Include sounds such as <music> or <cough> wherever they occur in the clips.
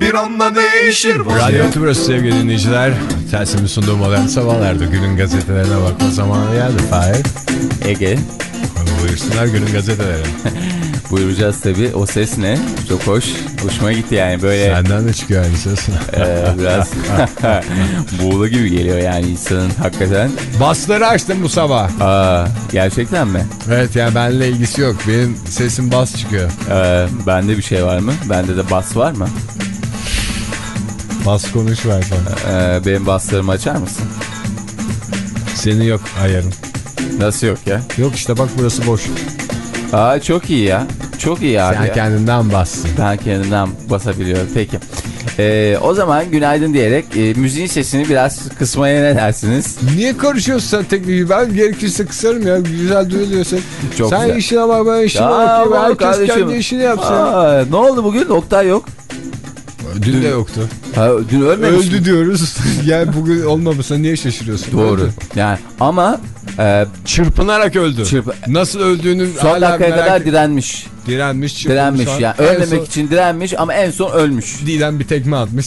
bir anda değişir Radyo Tübrüs sevgili dinleyiciler. Telsim'in sunduğu modern sabahlarda günün gazetelerine bakma zamanı geldi. Fahir. Ege Buyursunlar günün gazeteleri. <laughs> buyuracağız tabi. O ses ne? Çok hoş. Hoşuma gitti yani böyle Senden de çıkıyor aynı ses. e, biraz <laughs> buğulu gibi geliyor yani insanın hakikaten. Basları açtım bu sabah. Aa, gerçekten mi? Evet yani benimle ilgisi yok. Benim sesim bas çıkıyor. Ee, bende bir şey var mı? Bende de bas var mı? Bas konuş ver sana. Ee, benim baslarımı açar mısın? Senin yok ayarın. Nasıl yok ya? Yok işte bak burası boş. Aa çok iyi ya. Çok iyi abi Sen ya. kendinden bassın. Ben kendimden basabiliyorum. Peki. Ee, o zaman günaydın diyerek e, müziğin sesini biraz kısmaya ne dersiniz? Niye karışıyorsun sen tekniği? Ben gerekirse kısarım ya. Güzel duyuluyorsun. Çok sen güzel. işine bak ben işime Ya bakayım. Herkes kardeşim. kendi işini yapsın. Aa, ne oldu bugün? Oktay yok. Dün de yoktu. Ha, dün ölmemiş. mi? Öldü diyoruz. <laughs> yani bugün olmamışsa niye şaşırıyorsun? Doğru. Öldü. Yani ama e, Çırpınarak öldü. Çırpı- Nasıl öldüğünü son dakikaya merak kadar direnmiş. direnmiş. çırpınmış Direnmiş falan. yani. En Ölmemek son için direnmiş ama en son ölmüş. Didem bir tekme atmış.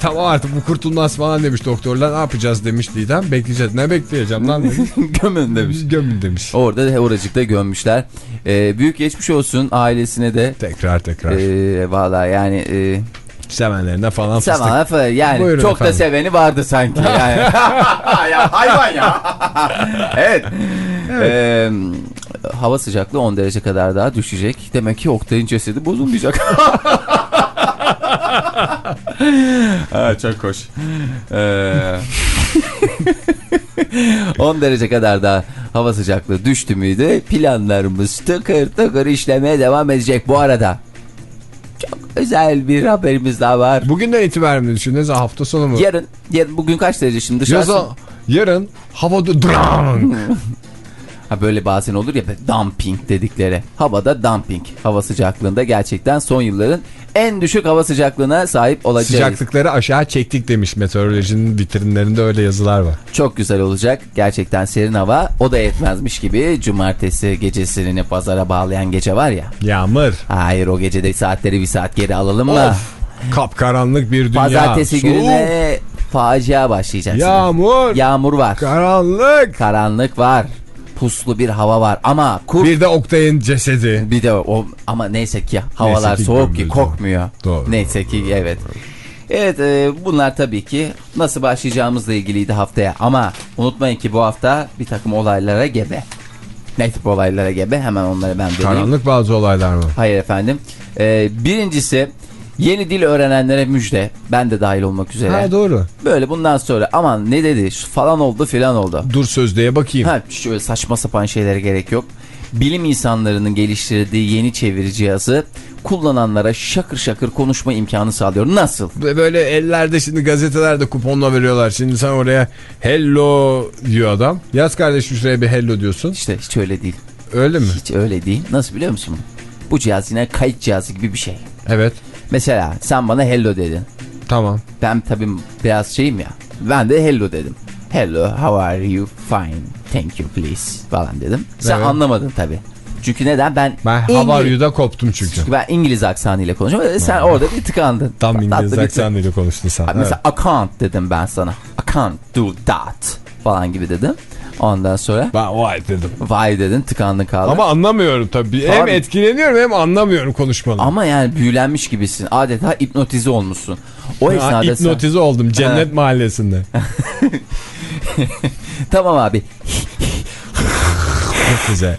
Tamam artık bu kurtulmaz falan demiş doktorlar. Ne yapacağız demiş Didem. Bekleyeceğiz. Ne bekleyeceğim lan demiş. <laughs> Gömün demiş. Gömün demiş. Orada da oracıkta gömmüşler. E, büyük geçmiş olsun ailesine de. Tekrar tekrar. E, Valla yani e, Sevenlerine falan fıstık. Tamam falan yani Buyurun çok efendim. da seveni vardı sanki <laughs> yani. ya hayvan ya. <laughs> evet. Ee, hava sıcaklığı 10 derece kadar daha düşecek. Demek ki Oktay'ın cesedi bozulmayacak. <laughs> ha, çok hoş. Ee, 10 derece kadar daha hava sıcaklığı düştü müydü? Planlarımız tıkır tıkır işlemeye devam edecek bu arada. Çok özel bir haberimiz daha var. Bugünden itibaren mi düşünüyorsunuz? Hafta sonu mu? Yarın, yarın bugün kaç derece şimdi dışarısı? Yaza, yarın havada. <laughs> Ha böyle bazen olur ya dumping dedikleri. Havada dumping. Hava sıcaklığında gerçekten son yılların en düşük hava sıcaklığına sahip olacağız. Sıcaklıkları aşağı çektik demiş meteorolojinin vitrinlerinde öyle yazılar var. Çok güzel olacak. Gerçekten serin hava. O da yetmezmiş gibi cumartesi gecesini pazara bağlayan gece var ya. Yağmur. Hayır o gecede saatleri bir saat geri alalım mı? Kapkaranlık bir dünya. Pazartesi Soğuk. gününe facia başlayacak. Yağmur. Yağmur var. Karanlık. Karanlık var. Puslu bir hava var ama kurt Bir de Oktay'ın cesedi. Bir de o ama neyse ki havalar Neyse ki soğuk ki kokmuyor. doğru. Neyse ki evet. Evet e, bunlar tabii ki nasıl başlayacağımızla ilgiliydi haftaya ama unutmayın ki bu hafta bir takım olaylara gebe. Ne tip olaylara gebe hemen onları ben vereyim. Karanlık bazı olaylar mı? Hayır efendim. E, birincisi yeni dil öğrenenlere müjde. Ben de dahil olmak üzere. Ha doğru. Böyle bundan sonra aman ne dedi falan oldu filan oldu. Dur sözlüğe bakayım. Ha, şöyle saçma sapan şeylere gerek yok. Bilim insanlarının geliştirdiği yeni çeviri cihazı kullananlara şakır şakır konuşma imkanı sağlıyor. Nasıl? Böyle ellerde şimdi gazetelerde kuponla veriyorlar. Şimdi sen oraya hello diyor adam. Yaz kardeşim şuraya bir hello diyorsun. İşte hiç öyle değil. Öyle mi? Hiç öyle değil. Nasıl biliyor musun? Bu cihaz yine kayıt cihazı gibi bir şey. Evet. Mesela sen bana hello dedin. Tamam. Ben tabii biraz şeyim ya. Ben de hello dedim. Hello, how are you? Fine. Thank you please falan dedim. Sen Evet. anlamadın tabii. Çünkü neden? Ben, Ben İngiliz- how are you'da koptum çünkü. Çünkü ben İngiliz aksanıyla konuşuyorum. Sen orada bir tıkandın. Tam Tatlı İngiliz tık- aksanıyla konuştun sen. Mesela I can't dedim ben sana. I can't do that falan gibi dedim. Ondan sonra. Ben vay dedim. vay dedin tıkandın kaldın. Ama Ama, anlamıyorum tabii. Hem Abi- etkileniyorum hem anlamıyorum konuşmaları. yani büyülenmiş gibisin. Adeta hipnotize olmuşsun. O Ha, esnada sen... hipnotize oldum cennet mahallesinde. <laughs> Tamam abi. Hipnotize.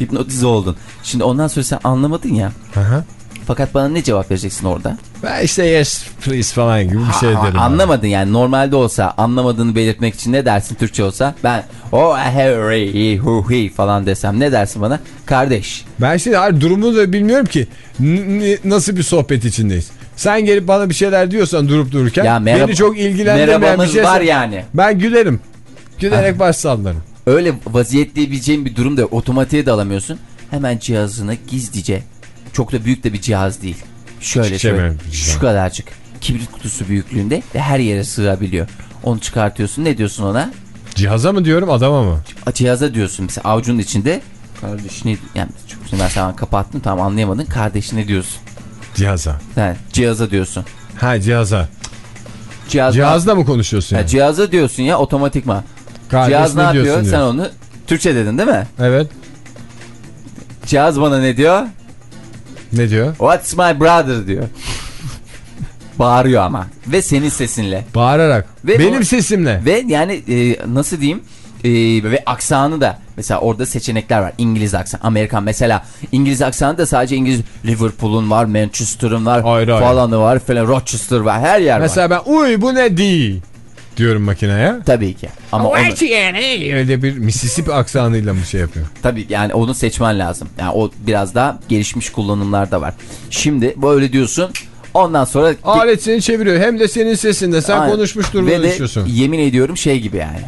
Hipnotize oldun. Şimdi ondan sonra sen anlamadın ya. Aha. Fakat bana ne cevap vereceksin orada? Ben işte yes please falan gibi bir şey Ha, derim. anlamadın yani normalde olsa anlamadığını belirtmek için ne dersin Türkçe olsa ben o hey hu hi falan desem ne dersin bana? Kardeş. Ben şimdi hayır, durumunu da bilmiyorum ki. Nasıl bir sohbet içindeyiz. Sen gelip bana bir şeyler diyorsan durup dururken Ya merhaba- beni çok ilgilendirmeyen bir şey. var yani. Ben gülerim. Gülerek baş sallarım. Öyle vaziyetleyebileceğin bir durumda otomatiğe de alamıyorsun. Hemen cihazını gizlice çok da büyük de bir cihaz değil. Şöyle Küçük şöyle şu kadarcık kibrit kutusu büyüklüğünde ve her yere sığabiliyor. Onu çıkartıyorsun ne diyorsun ona? Cihaza mı diyorum adama mı? Cihaza diyorsun mesela avucunun içinde. Kardeşini yani çok ben sana kapattım tamam anlayamadın. Kardeşine diyorsun. Cihaza. Yani cihaza diyorsun. Ha cihaza. Cihaz Cihazla mı konuşuyorsun Ya yani? cihaza diyorsun ya otomatikman. Kardeş Cihaz ne yapıyor? diyorsun Sen onu Türkçe dedin değil mi? Evet. Cihaz bana ne diyor? Ne diyor? What's my brother diyor. Bağırıyor ama. Ve senin sesinle. Bağırarak. Ve Benim o- sesimle. Ve yani e, nasıl diyeyim? E, ve aksanı da mesela orada seçenekler var. İngiliz aksan, Amerikan mesela İngiliz aksanı da sadece İngiliz Liverpool'un var, Manchester'ın var, Hayır, hayır. falanı var, falan Rochester var, her yer var. Mesela ben uy bu ne di diyorum makineye. Tabii ki. Ama onu, Öyle bir Mississippi aksanıyla mı şey yapıyor? tabii yani onu seçmen lazım. Yani o biraz daha gelişmiş kullanımlar da var. Şimdi böyle diyorsun. Ondan sonra Alet seni çeviriyor. Hem de senin sesinde. Sen Aynen. konuşmuş durumda Ve düşüyorsun. yemin ediyorum şey gibi yani.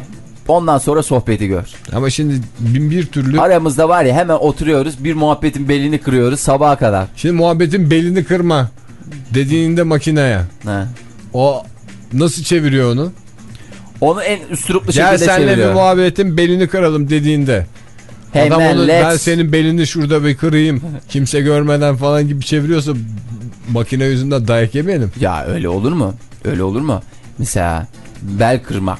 Ondan sonra sohbeti gör. Ama şimdi bin bir türlü... Aramızda var ya hemen oturuyoruz bir muhabbetin belini kırıyoruz sabaha kadar. Şimdi muhabbetin belini kırma dediğinde makineye. Ha. O nasıl çeviriyor onu? Onu en üstüruplu Gel şekilde senle bir çeviriyor. muhabbetin belini kıralım dediğinde. Hemen Adam onu ben let's- senin belini şurada bir kırayım <laughs> kimse görmeden falan gibi çeviriyorsa makine yüzünden dayak yemeyelim. Ya öyle olur mu? Öyle olur mu? Mesela bel kırmak.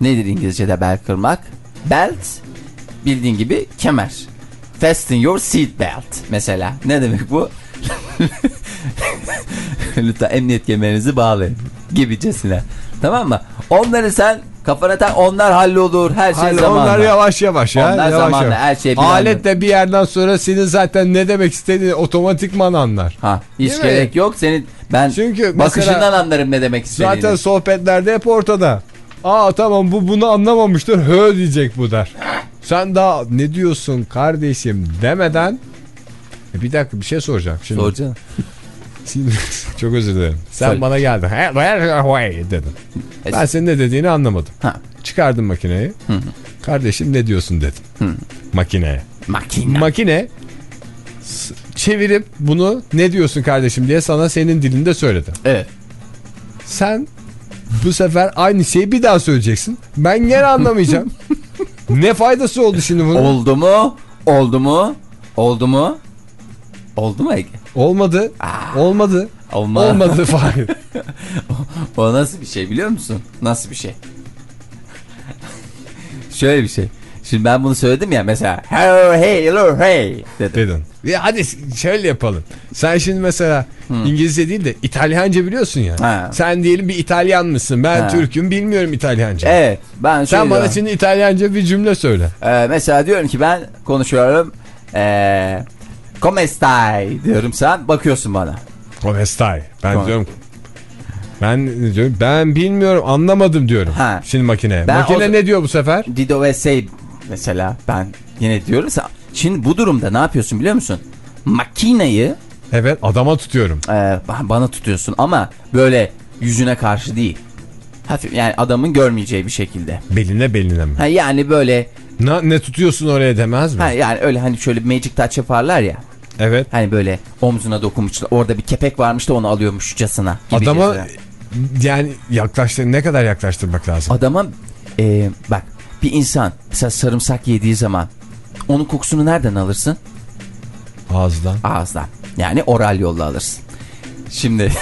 Nedir İngilizce'de bel kırmak? Belt bildiğin gibi kemer. Fasten your seat belt mesela. Ne demek bu? <laughs> Lütfen emniyet kemerinizi bağlayın. Gibicesine. Tamam mı? Onları sen kafana tak onlar hallolur. Her şey Hani zamanla. onlar yavaş yavaş ya. Onlar yavaş zamanla, yavaş. her şey bir Alet de bir yerden sonra senin zaten ne demek istediğini otomatikman anlar. Ha, hiç Değil mi? gerek yok. Senin ben Çünkü bakışından anlarım ne demek istediğini. Zaten sohbetlerde hep ortada. Aa tamam bu bunu anlamamıştır. Hö diyecek bu der. Sen daha ne diyorsun kardeşim demeden E bir dakika bir şey soracağım. Şimdi, Soracağım. <laughs> Çok özür dilerim. Sen Söyle. bana geldin. Dedin. Ben senin ne dediğini anlamadım. Ha. Çıkardım makineyi. Kardeşim ne diyorsun dedim. Makineye. Makine. Makine çevirip bunu ne diyorsun kardeşim diye sana senin dilinde söyledi. evet. Sen bu sefer aynı şeyi bir daha söyleyeceksin. Ben gene anlamayacağım. <laughs> ne faydası oldu şimdi bunun? Oldu mu? Oldu mu? Oldu mu? Oldu mu Ege? Olmadı. Olmadı. Olma. Olmadı <laughs> Fahir. o nasıl bir şey biliyor musun? Nasıl bir şey? Şöyle bir şey. Şimdi ben bunu söyledim ya mesela hello hey hello hey dedim. Dedin. Ya hadi şöyle yapalım. Sen şimdi mesela İngilizce değil de İtalyanca biliyorsun ya. Ha. Sen diyelim bir İtalyan mısın? Ben Ha. Türk'üm bilmiyorum İtalyanca. Evet ben Sen bana diyorum. şimdi İtalyanca bir cümle söyle. Ee, mesela diyorum ki ben konuşuyorum. Ee, Come stai diyorum sen bakıyorsun bana. Come stai? Ben Come. diyorum ben diyorum ben bilmiyorum anlamadım diyorum. Ha. Şimdi makineye. Ben Makine o- ne diyor bu sefer? Dido ve say mesela ben yine diyorum. Şimdi bu durumda ne yapıyorsun biliyor musun? Makineyi Evet adama tutuyorum. e, ba- bana tutuyorsun ama böyle yüzüne karşı değil. Hafif yani adamın görmeyeceği bir şekilde. Beline beline mi? Ha, yani böyle Ne, ne tutuyorsun oraya demez mi? ha, yani öyle hani şöyle magic touch yaparlar ya. Evet. Hani böyle omzuna dokunmuşlar. Orada bir kepek varmış da onu alıyormuşçasına. Adama yani yaklaştır, ne kadar yaklaştırmak lazım? Adama e, bak bir insan mesela sarımsak yediği zaman onun kokusunu nereden alırsın? Ağızdan. Ağızdan. Yani oral yolla alırsın. Şimdi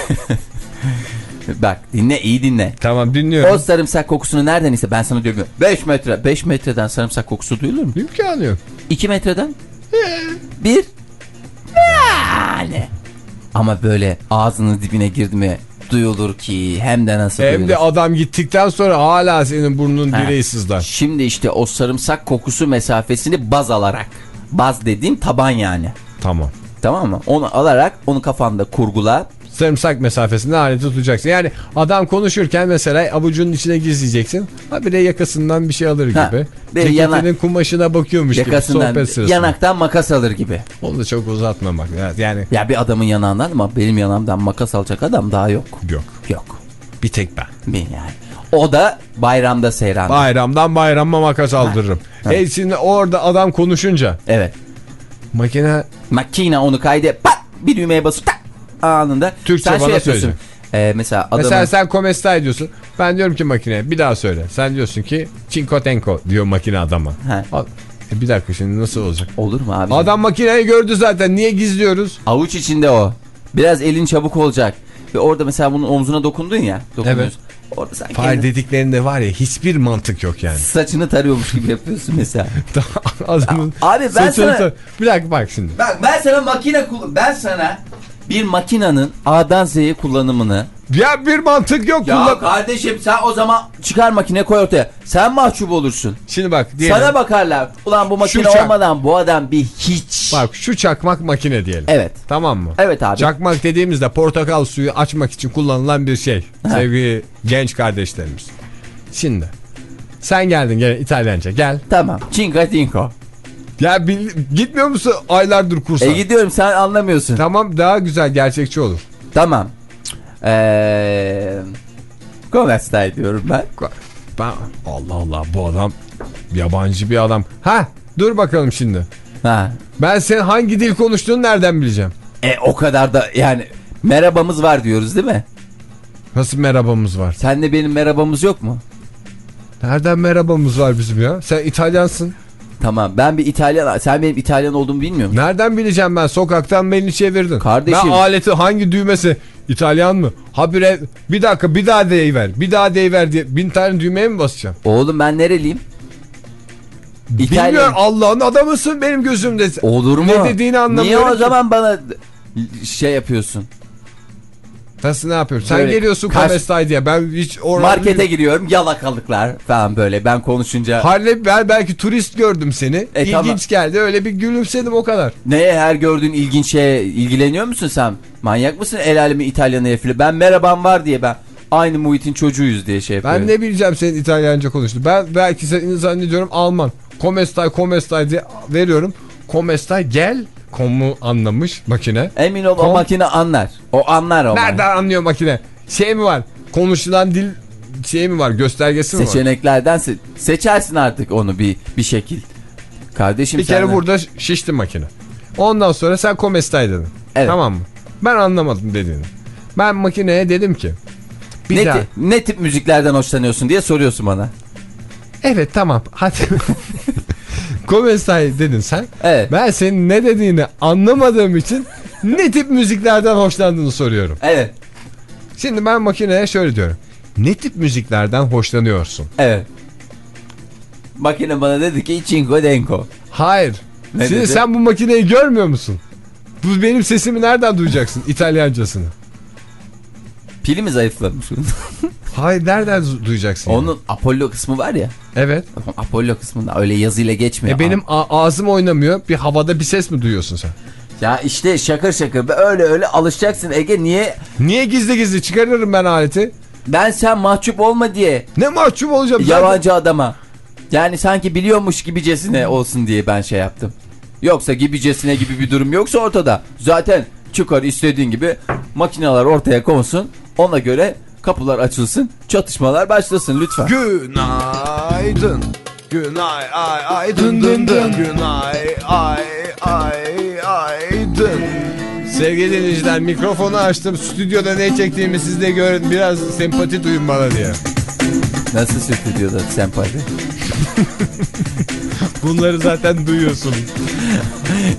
<laughs> bak dinle iyi dinle. Tamam dinliyorum. O sarımsak kokusunu nereden ise ben sana diyorum 5 metre 5 metreden sarımsak kokusu duyulur mu? İmkanı yok. 2 metreden? Ee? 1 böyle. Ama böyle ağzının dibine girdi mi duyulur ki hem de nasıl Hem de adam gittikten sonra hala senin burnunun direği sızlar. Şimdi işte o sarımsak kokusu mesafesini baz alarak. Baz dediğim taban yani. Tamam. Tamam mı? Onu alarak onu kafanda kurgula. Sarımsak mesafesinde aleti tutacaksın. Yani adam konuşurken mesela avucunun içine gizleyeceksin. Habire yakasından bir şey alır Ha, gibi. böyle Ceketinin yana- kumaşına bakıyormuş gibi Yakasından sohbet sırasında. yanaktan makas alır gibi. Onu da çok uzatmamak. Yani Ya bir adamın yanağından ama benim yanağımdan makas alacak adam daha yok. yok. Yok. Bir tek ben. Ben yani. O da bayramda seyran. Bayramdan bayrama makas aldırırım. E şimdi orada adam konuşunca evet. makine Makine onu kaydı. Pat! Bir düğmeye basıp tak! Anında. Türkçe Sen şey bana yapıyorsun. söyleyecek. Ee, mesela adamın... Mesela sen komesta diyorsun. Ben diyorum ki makineye bir daha söyle. Sen diyorsun ki çinkotenko diyor makine adama. He. E bir dakika şimdi nasıl olacak? Olur mu abi? Adam makineyi gördü zaten. Niye gizliyoruz? Avuç içinde o. Biraz elin çabuk olacak. Ve orada mesela bunun omzuna dokundun ya. Dokunuyorsun. Orada sen Fare kendin dediklerinde var ya hiçbir mantık yok yani. saçını tarıyormuş gibi yapıyorsun mesela. <laughs> Adamın Abi ben sana- tar- Bir dakika bak şimdi. Bak ben sana makine kullan... Ben sana bir makinenin A'dan Z'ye kullanımını... Ya bir mantık yok. Ya kullan- kardeşim sen o zaman çıkar makine koy ortaya. Sen mahcup olursun. Şimdi bak diyelim. Sana bakarlar. Ulan bu makine çak- olmadan bu adam bir hiç. Bak şu çakmak makine diyelim. Evet. Tamam mı? Evet abi. Çakmak dediğimizde portakal suyu açmak için kullanılan bir şey. Sevgili genç kardeşlerimiz. Şimdi sen geldin gene İtalyanca gel. Tamam. Cinco cinco. Ya bil- gitmiyor musun aylardır kursa? E gidiyorum sen anlamıyorsun. Tamam daha güzel gerçekçi olur. Tamam. Eee... Diyorum ben. Ben Allah Allah bu adam yabancı bir adam. Ha dur bakalım şimdi. Ha. Ben senin hangi dil konuştuğunu nereden bileceğim? E o kadar da yani merhabamız var diyoruz değil mi? Nasıl merhabamız var? Sen de benim merhabamız yok mu? Nereden merhabamız var bizim ya? Sen İtalyansın. Tamam ben bir İtalyan sen benim İtalyan olduğumu bilmiyor musun? Nereden bileceğim ben? Sokaktan beni çevirdin. Kardeşim. Ben aleti hangi düğmesi? İtalyan mı? Habire bir dakika bir daha deyiver. Bir daha deyiver diye bin tane düğmeye mi basacağım? Oğlum ben nereliyim? Bilmiyorum Allah'ın adamısın benim gözümde. Olur mu? Ne dediğini anlamıyorum Niye o ki. zaman bana şey yapıyorsun? Nasıl ne yapıyorsun? Sen Böyle geliyorsun kaç- Komestay diye. Ben hiç orada... Markete giriyorum yalakalıklar falan böyle ben konuşunca. Harley ben belki turist gördüm seni. E, İlginç tamam. geldi. Öyle bir gülümsedim o kadar. Neye her gördüğün ilginç şeye ilgileniyor musun sen? Manyak mısın el alemi İtalyan herifle? Ben merhabam var diye ben aynı muhitin çocuğuyuz diye şey yapıyorum. Ben ne bileceğim senin İtalyanca konuştu. Ben belki sen zannediyorum Alman. Komestay komestay diye veriyorum. Komestay gel. Komu anlamış makine. Emin ol o Kom- makine anlar. O anlar o. Nereden anlıyor makine? Şey mi var? Konuşulan dil şey mi var? Göstergesi mi var? Seçeneklerden se- seçersin artık onu bir bir şekil. Kardeşim Bir kere sen de- burada şişti makine. Ondan sonra sen komestay dedin. Evet. Tamam mı? Ben anlamadım dediğini. Ben makineye dedim ki. Bir ne, daha. ne tip müziklerden hoşlanıyorsun diye soruyorsun bana. Evet tamam hadi. <laughs> Komestay dedin sen. Evet. Ben senin ne dediğini anlamadığım için ne tip müziklerden hoşlandığını soruyorum. Evet. Şimdi ben makineye şöyle diyorum. Ne tip müziklerden hoşlanıyorsun? Evet. Makine bana dedi ki Cinco Denko. Hayır. Ne Şimdi dedi? sen bu makineyi görmüyor musun? Bu benim sesimi nereden duyacaksın İtalyancasını? Pili mi zayıflamış? <laughs> Hayır nereden du- duyacaksın? yani? Onun Apollo kısmı var ya. Evet. Apollo kısmında öyle yazıyla geçmiyor. E benim ağzım oynamıyor. Bir havada bir ses mi duyuyorsun sen? Ya işte şakır şakır öyle öyle alışacaksın Ege niye? Niye gizli gizli çıkarırım ben aleti? Ben sen mahcup olma diye Ne mahcup olacağım? yabancı adama. Yani sanki biliyormuş gibicesine olsun diye ben şey yaptım. Yoksa gibicesine gibi bir durum yoksa ortada. Zaten çıkar istediğin gibi makineler ortaya konsun. Ona göre kapılar açılsın. Çatışmalar başlasın lütfen. Günaydın. Günay ay ay dın dın dın. Günay ay ay ay dın. Sevgili dinleyiciler mikrofonu açtım. Stüdyoda ne çektiğimi siz de görün. Biraz sempati duyun bana diye. Nasıl stüdyoda sempati? <laughs> Bunları zaten duyuyorsun.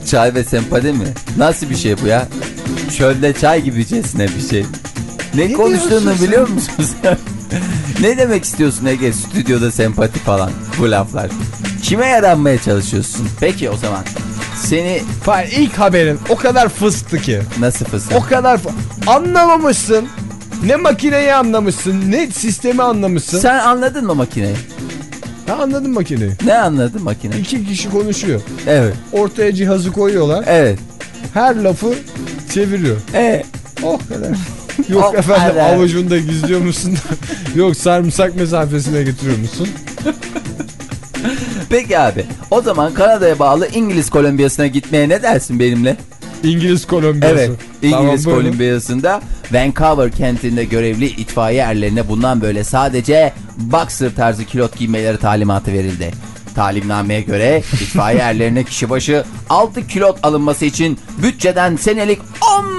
Çay ve sempati mi? Nasıl bir şey bu ya? Çölde çay gibicesine bir şey. Ne, konuştuğunu biliyor musun sen? <laughs> ne demek istiyorsun Ege? Stüdyoda sempati falan bu laflar. Kime yaranmaya çalışıyorsun? Peki o zaman. Seni Fahir ilk haberin o kadar fıstı ki. nasıl fısın? O kadar anlamamışsın. Ne makineyi anlamışsın, ne sistemi anlamışsın. Sen anladın mı makineyi? Ha, anladın makineyi. Ne anladın makine? İki kişi konuşuyor. Evet. Ortaya cihazı koyuyorlar. Evet. her lafı çeviriyor. E, Oh kadar. <laughs> Yok Oh, efendim kadar. avucunu da gizliyor musun? <laughs> Yok sarımsak mesafesine getiriyor musun? <laughs> peki abi o zaman Kanada'ya bağlı İngiliz Kolombiyası'na gitmeye ne dersin benimle? İngiliz Kolombiyası. Evet. İngiliz Tamam. Kolombiyası'nda Vancouver kentinde görevli itfaiye erlerine bundan böyle sadece boxer tarzı kilot giymeleri talimatı verildi. Talimnameye göre itfaiye erlerine kişi başı 6 kilot alınması için bütçeden senelik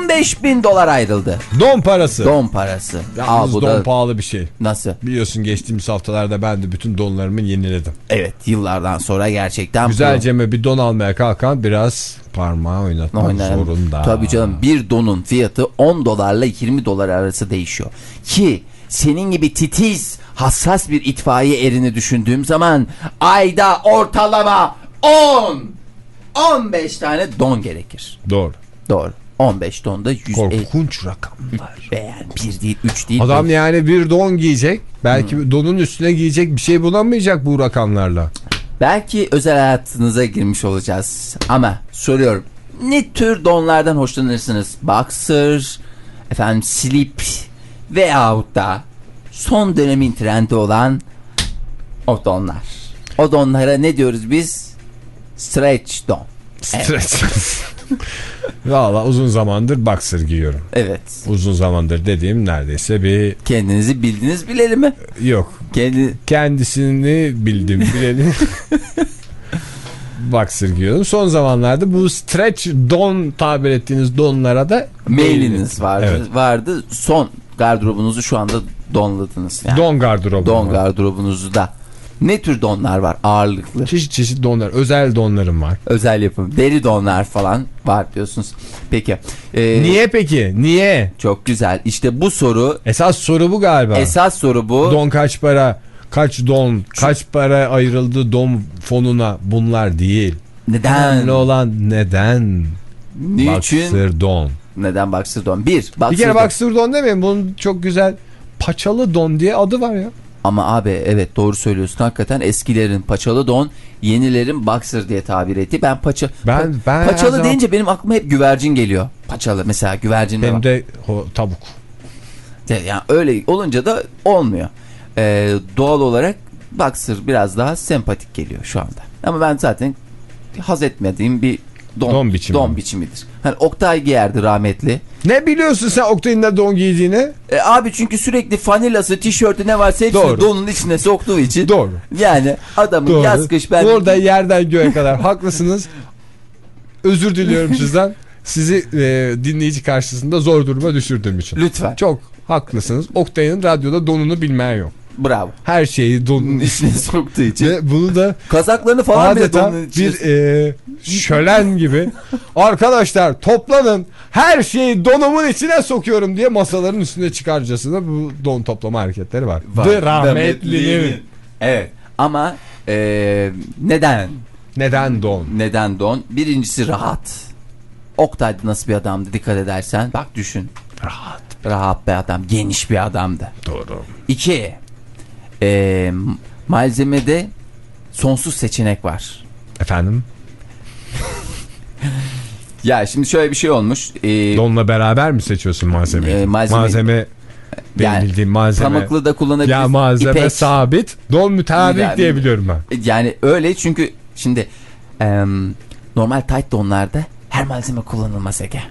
15 bin dolar ayrıldı. Don parası. Don parası. Yalnız Aa, bu don da pahalı bir şey. nasıl? Biliyorsun geçtiğimiz haftalarda ben de bütün donlarımı yeniledim. Evet yıllardan sonra gerçekten bu- Güzelce bir don almaya kalkan biraz parmağı oynatmak Oynarım. zorunda. Tabii canım bir donun fiyatı 10 dolarla 20 dolar arası değişiyor. Ki senin gibi titiz, hassas bir itfaiye erini düşündüğüm zaman ayda ortalama 10 15 tane don gerekir. Doğru. Doğru. 15 donda 100 Korkunç rakamlar. beğen bir değil 3 değil. Adam beş. yani bir don giyecek. Belki donun üstüne giyecek bir şey bulamayacak bu rakamlarla. Belki özel hayatınıza girmiş olacağız. Ama soruyorum. Ne tür donlardan hoşlanırsınız? Boxer, efendim slip veyahut da son dönemin trendi olan o donlar. O donlara ne diyoruz biz? Stretch don. Stretch. <laughs> Valla uzun zamandır boxer giyiyorum. Evet. Uzun zamandır dediğim neredeyse bir Kendinizi bildiniz bileli mi? yok. Kendi Kendisini bildim bileli. <laughs> boxer giyiyorum. Son zamanlarda bu stretch don tabir ettiğiniz donlara da mailiniz vardı. Evet. Vardı. Son gardırobunuzu şu anda donladınız. Yani. Don gardırobu. Don var. gardırobunuzu da. Ne tür donlar var ağırlıklı? Çeşit çeşit donlar. Özel donlarım var. Özel yapım. Deri donlar falan var diyorsunuz. Peki. Ee, Niye peki? Niye? Çok güzel. İşte bu soru Esas soru bu galiba. esas soru bu. Don kaç para? Kaç don? Kaç para ayrıldı don fonuna? Bunlar değil. Neden? Önemli olan neden? Niçin? Boxer don. Neden Boxer don? Bir. Boxer Bir kere don. boxer don demeyin. Bunun çok güzel paçalı don diye adı var ya. Ama abi evet doğru söylüyorsun. Hakikaten eskilerin paçalı don, yenilerin Boxer diye tabir etti. Ben paça Ben- ben paçalı zaman- deyince benim aklıma hep güvercin geliyor. Paçalı mesela güvercin de var. Hem de o, tavuk. De- Yani öyle olunca da olmuyor. Ee, doğal olarak Boxer biraz daha sempatik geliyor şu anda. Ama ben zaten haz etmediğim bir don, Don biçimi. don biçimidir. Hani Oktay giyerdi rahmetli. Ne biliyorsun sen Oktay'ın da don giydiğini? E, abi çünkü sürekli fanilası, tişörtü ne varsa hepsini Doğru. donun içine soktuğu için. Doğru. Yani adamın Doğru. yaz kış ben... Orada yerden göğe kadar haklısınız. Özür diliyorum sizden. Sizi e, dinleyici karşısında zor duruma düşürdüğüm için. Lütfen. Çok haklısınız. Oktay'ın radyoda donunu bilmeyen yok. Bravo. Her şeyi donun <laughs> içine soktuğu için. ve bunu da Kazaklarını falan bile adeta donun içine bir e, şölen gibi <laughs> arkadaşlar toplanın her şeyi donumun içine sokuyorum diye masaların üstüne çıkarcasına bu don toplama hareketleri var. Var. The rahmetlinin. Evet ama e, neden? Neden don? Neden don? Birincisi rahat. Oktay nasıl bir adamdı dikkat edersen. Bak düşün. Rahat. Rahat bir adam. Geniş bir adamdı. Doğru. İki. E, malzemede sonsuz seçenek var. Efendim? <laughs> Ya şimdi şöyle bir şey olmuş. E, Donla beraber mi seçiyorsun malzemeyi? Ee, malzeme- malzeme benim Yani bildiğim malzeme. pamuklu da kullanabiliriz. Ya malzeme İpek. sabit, don müteharrik Yani- diye biliyorum ben. Yani öyle çünkü şimdi em, normal tight donlarda her malzeme kullanılmaz Ege.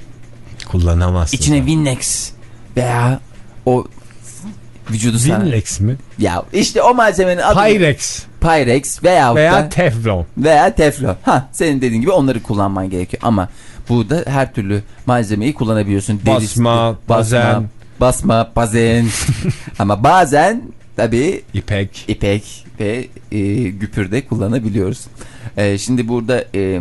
Kullanamazsın. İçine Winnex veya o vücudu sana... Winlex mi? Ya işte o malzemenin adı Pyrex Pyrex veya veya Teflon. veya Teflon. Ha senin dediğin gibi onları kullanman gerekiyor ama burada her türlü malzemeyi kullanabiliyorsun. Derisi- Basma, bazen. basma, bazen. <laughs> ama bazen tabii İpek. ipek ve e, güpür de kullanabiliyoruz. E, şimdi burada e,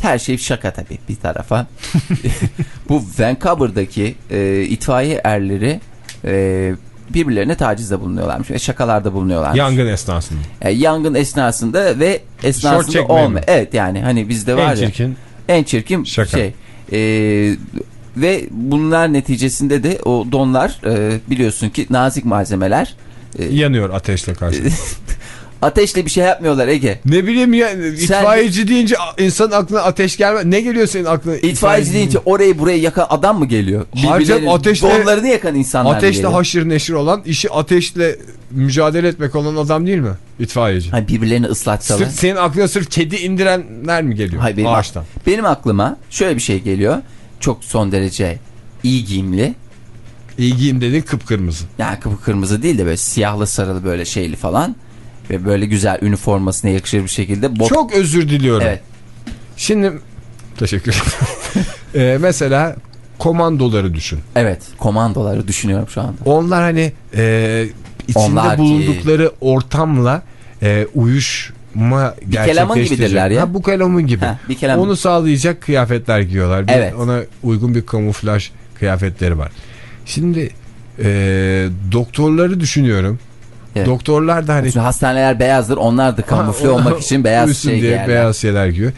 her şey şaka tabii bir tarafa. <laughs> <laughs> Bu Vancouver'daki e, itfaiye erleri e, birbirlerine tacizde bulunuyorlarmış ve şakalarda bulunuyorlarmış. Yangın esnasında. E, yangın esnasında ve esnasında olma. Evet yani hani bizde var En ya çirkin. en çirkin Şaka. şey. E, ve bunlar neticesinde de o donlar e, biliyorsun ki nazik malzemeler. E, Yanıyor ateşle karşı. <laughs> Ateşle bir şey yapmıyorlar Ege. Ne bileyim ya itfaiyeci deyince insanın aklına ateş gelmez. Ne geliyor senin aklına? İtfaiyeci deyince orayı burayı yakan adam mı geliyor? Birbirlerinin ateşle- donlarını yakan insanlar Ateşle geliyor? haşır neşir olan, işi ateşle mücadele etmek olan adam değil mi? İtfaiyeci. Hani birbirlerini ıslatsalar. Sırf, senin aklına sırf kedi indirenler mi geliyor? Hayır, benim, Ağaçtan. benim aklıma şöyle bir şey geliyor. Çok son derece iyi giyimli. İyi giyim dedin kıpkırmızı. Yani kıpkırmızı değil de böyle siyahlı sarılı böyle şeyli falan. Ve böyle güzel üniformasına yakışır bir şekilde. Bot... Çok özür diliyorum. Evet. Şimdi teşekkür ederim. <laughs> Ee, mesela komandoları düşün. Evet. Komandoları düşünüyorum şu anda. Onlar hani e, içinde Onlar ki- bulundukları ortamla e, uyuşma kelamın gibidirler ya. Ha, bu kelamın gibi. Heh, bir kelamın. Onu sağlayacak kıyafetler giyiyorlar. Bir Evet. Ona uygun bir kamuflaj kıyafetleri var. Şimdi e, doktorları düşünüyorum. Evet. Doktorlar da hani hastaneler beyazdır. Onlar da kamufle Ha, olmak <laughs> için beyaz şey diye giyerler. beyaz şeyler giyiyor.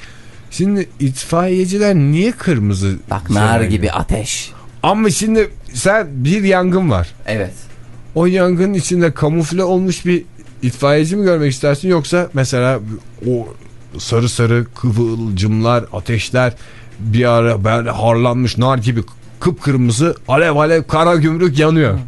Şimdi itfaiyeciler niye kırmızı Bak nar giyiyor? gibi ateş. Ama şimdi sen bir yangın var. Evet. O yangının içinde kamufle olmuş bir itfaiyeci mi görmek istersin yoksa mesela o sarı sarı kıvılcımlar, ateşler bir ara böyle harlanmış nar gibi kıpkırmızı alev alev kara gümrük yanıyor.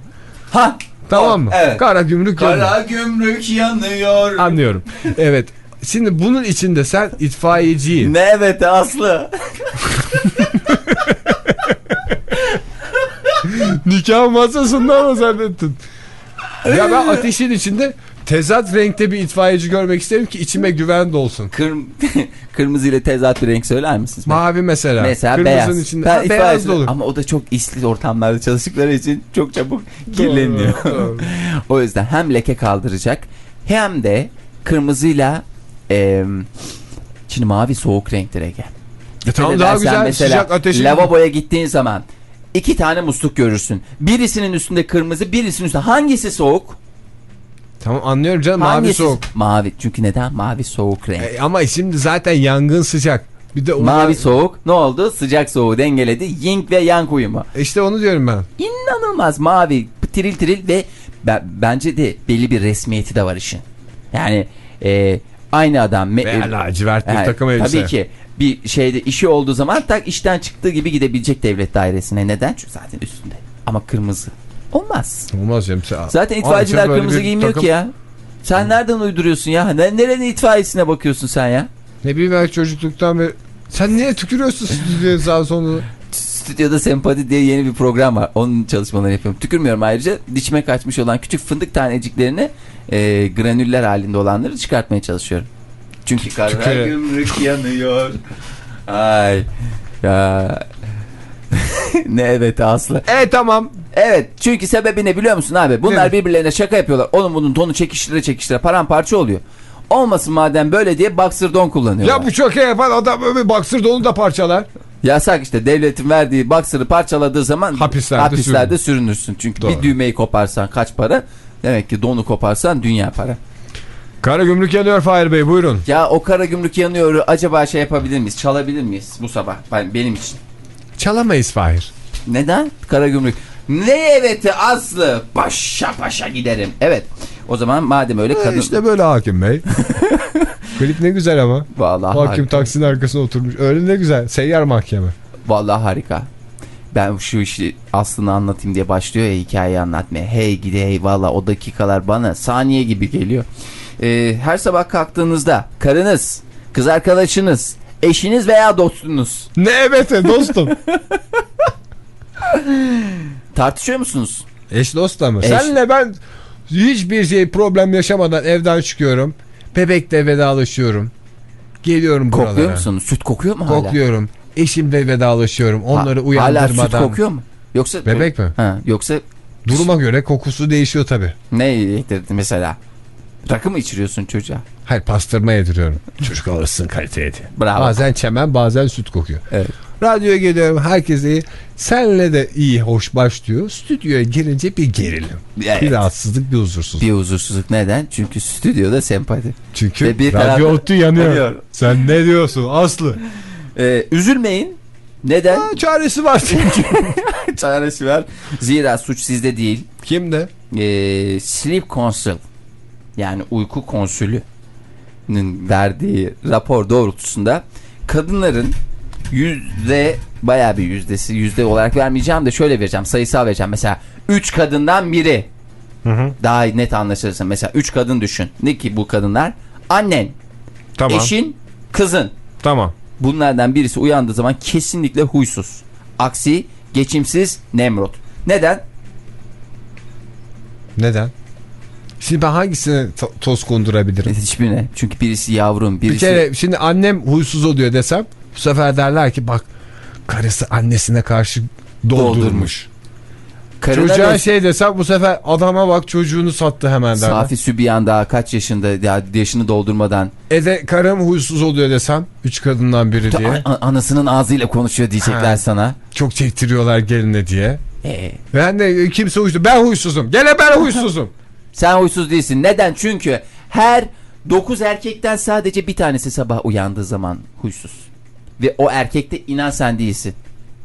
Ha. Tamam mı? Evet. Kara gümrük yanıyor. Kara gümrük yanıyor. Anlıyorum. Evet. Şimdi bunun içinde sen itfaiyeciyi Ne evet Aslı. <laughs> nikah masasında mı zannettin? Ya ben ateşin içinde tezat renkte bir itfaiyeci görmek isterim ki içime güven dolsun. Kır... <laughs> Kırmızı ile tezat bir renk söyler misiniz? Mavi mesela. Mesela Kırmızının beyaz. içinde. Ben Ha, beyaz da olur. Ama o da çok isli ortamlarda çalıştıkları için çok çabuk kirleniyor. doğru. <laughs> o yüzden hem leke kaldıracak hem de kırmızıyla e, şimdi mavi soğuk renktir Ege. E tamam daha güzel mesela sıcak ateşin. lavaboya gittiğin zaman iki tane musluk görürsün. Birisinin üstünde kırmızı, birisinin üstünde hangisi soğuk? Tamam anlıyorum canım mavi hangisi soğuk. Mavi. Çünkü neden? Mavi soğuk renk. E, ama şimdi zaten yangın sıcak. Bir de onu- Mavi soğuk ne oldu? Sıcak soğuğu dengeledi. Yin ve yang uyumu. İşte onu diyorum ben. İnanılmaz mavi tiril tiril ve ben- bence de belli bir resmiyeti de var işin. Yani e, aynı adam. Veya e, lacivert bir yani takım elbise. Tabii ki bir şeyde işi olduğu zaman tak işten çıktığı gibi gidebilecek devlet dairesine. Neden? Çünkü zaten üstünde. Ama kırmızı. Olmaz. Olmaz canım. Zaten itfaiyeciler kırmızı giymiyor takım- ki ya. Sen nereden uyduruyorsun ya? Ne, nerenin itfaiyesine bakıyorsun sen ya? Ne bileyim ben çocukluktan beri. Sen niye tükürüyorsun stüdyoya <laughs> sağ sonunu? Stüdyoda Sempati diye yeni bir program var. Onun çalışmalarını yapıyorum. Tükürmüyorum ayrıca. Dişime kaçmış olan küçük fındık taneciklerini e, granüller halinde olanları çıkartmaya çalışıyorum. Çünkü kara gümrük yanıyor. Ay. Ya. <laughs> ne evet Aslı. E tamam. Evet çünkü sebebi ne biliyor musun abi? Bunlar Evet. birbirlerine şaka yapıyorlar. Onun bunun tonu çekiştire çekiştire paramparça oluyor. Olmasın madem böyle diye boxer don kullanıyorlar. Ya bu iyi yapan adam öyle baksır onu da parçalar. Yasak işte devletin verdiği boxer'ı parçaladığı zaman Hapislerde hapislerde sürünürsün. Çünkü Doğru. bir düğmeyi koparsan kaç para? Demek ki donu koparsan dünya para. Kara gümrük yanıyor Fahir Bey buyurun. Ya o kara gümrük yanıyor acaba şey yapabilir miyiz? Çalabilir miyiz bu sabah ben, benim için? Çalamayız Fahir. Neden? Kara gümrük. Ne eveti Aslı? Paşa paşa giderim. Evet. O zaman madem öyle kadın... E işte böyle hakim bey. <laughs> Klip ne güzel ama. Vallahi Hakim harika. taksinin arkasına oturmuş. Öyle ne güzel. Seyyar mahkeme. Vallahi harika. Ben şu işi aslını anlatayım diye başlıyor ya hikayeyi anlatmaya. Hey gidi hey valla o dakikalar bana saniye gibi geliyor. Ee, her sabah kalktığınızda karınız, kız arkadaşınız, eşiniz veya dostunuz Ne evet e, dostum. <laughs> tartışıyor musunuz? Eş dost da mı? Eş. Senle ben hiçbir şey problem yaşamadan evden çıkıyorum. Bebekle vedalaşıyorum. Geliyorum buralara. Kokluyor musunuz? Süt kokuyor mu hala? Kokluyorum. Eşimle vedalaşıyorum. Onları Ha- uyandırmadan. Hala süt kokuyor mu? Yoksa Bebek mi? Ha, yoksa Duruma göre kokusu değişiyor tabi. ne yedirdin mesela? Rakı mı içiriyorsun çocuğa? Hayır pastırma yediriyorum. Çocuk alırsın kaliteye diye. Bravo. Bazen çemen bazen süt kokuyor. Evet. Radyoya geliyorum herkes iyi. Senle de iyi hoş başlıyor. Stüdyoya girince bir gerilim. Evet. Bir rahatsızlık bir huzursuzluk. Bir huzursuzluk neden? Çünkü stüdyoda sempati. Çünkü Ve bir radyo otu yanıyor. Yanıyor. Sen ne diyorsun Aslı? Ee, üzülmeyin. Neden? Ha, çaresi var çünkü. <laughs> Çaresi var. Zira suç sizde değil. Kimde? Ee, sleep council. yani uyku konsülünün verdiği rapor doğrultusunda kadınların yüzde bayağı bir yüzdesi yüzde olarak vermeyeceğim de şöyle vereceğim sayısal vereceğim. Mesela 3 kadından biri daha net anlaşılırsın. Mesela 3 kadın düşün. Ne ki bu kadınlar? Annen, Tamam. eşin, kızın. Tamam. Bunlardan birisi uyandığı zaman kesinlikle huysuz. Aksi geçimsiz Nemrut. Neden? Neden? Şimdi ben hangisine to- toz kondurabilirim? Hiçbirine. Çünkü birisi yavrum, birisi... Bir kere şimdi annem huysuz oluyor desem bu sefer derler ki bak karısı annesine karşı doldurmuş. Doldurmuş. Çocuğa da- şey desem bu sefer adama bak çocuğunu sattı hemen derler. Safi Sübiyan daha kaç yaşında ya yaşını doldurmadan E de karım huysuz oluyor desem üç kadından biri diye. A- anasının ağzıyla konuşuyor diyecekler Ha. sana. Çok çektiriyorlar geline diye. Ee, Ben de kimse huysuz. Ben huysuzum. Gene ben huysuzum. <laughs> sen huysuz değilsin. Neden? Çünkü her 9 erkekten sadece bir tanesi sabah uyandığı zaman huysuz. Ve o erkekte inan sen değilsin.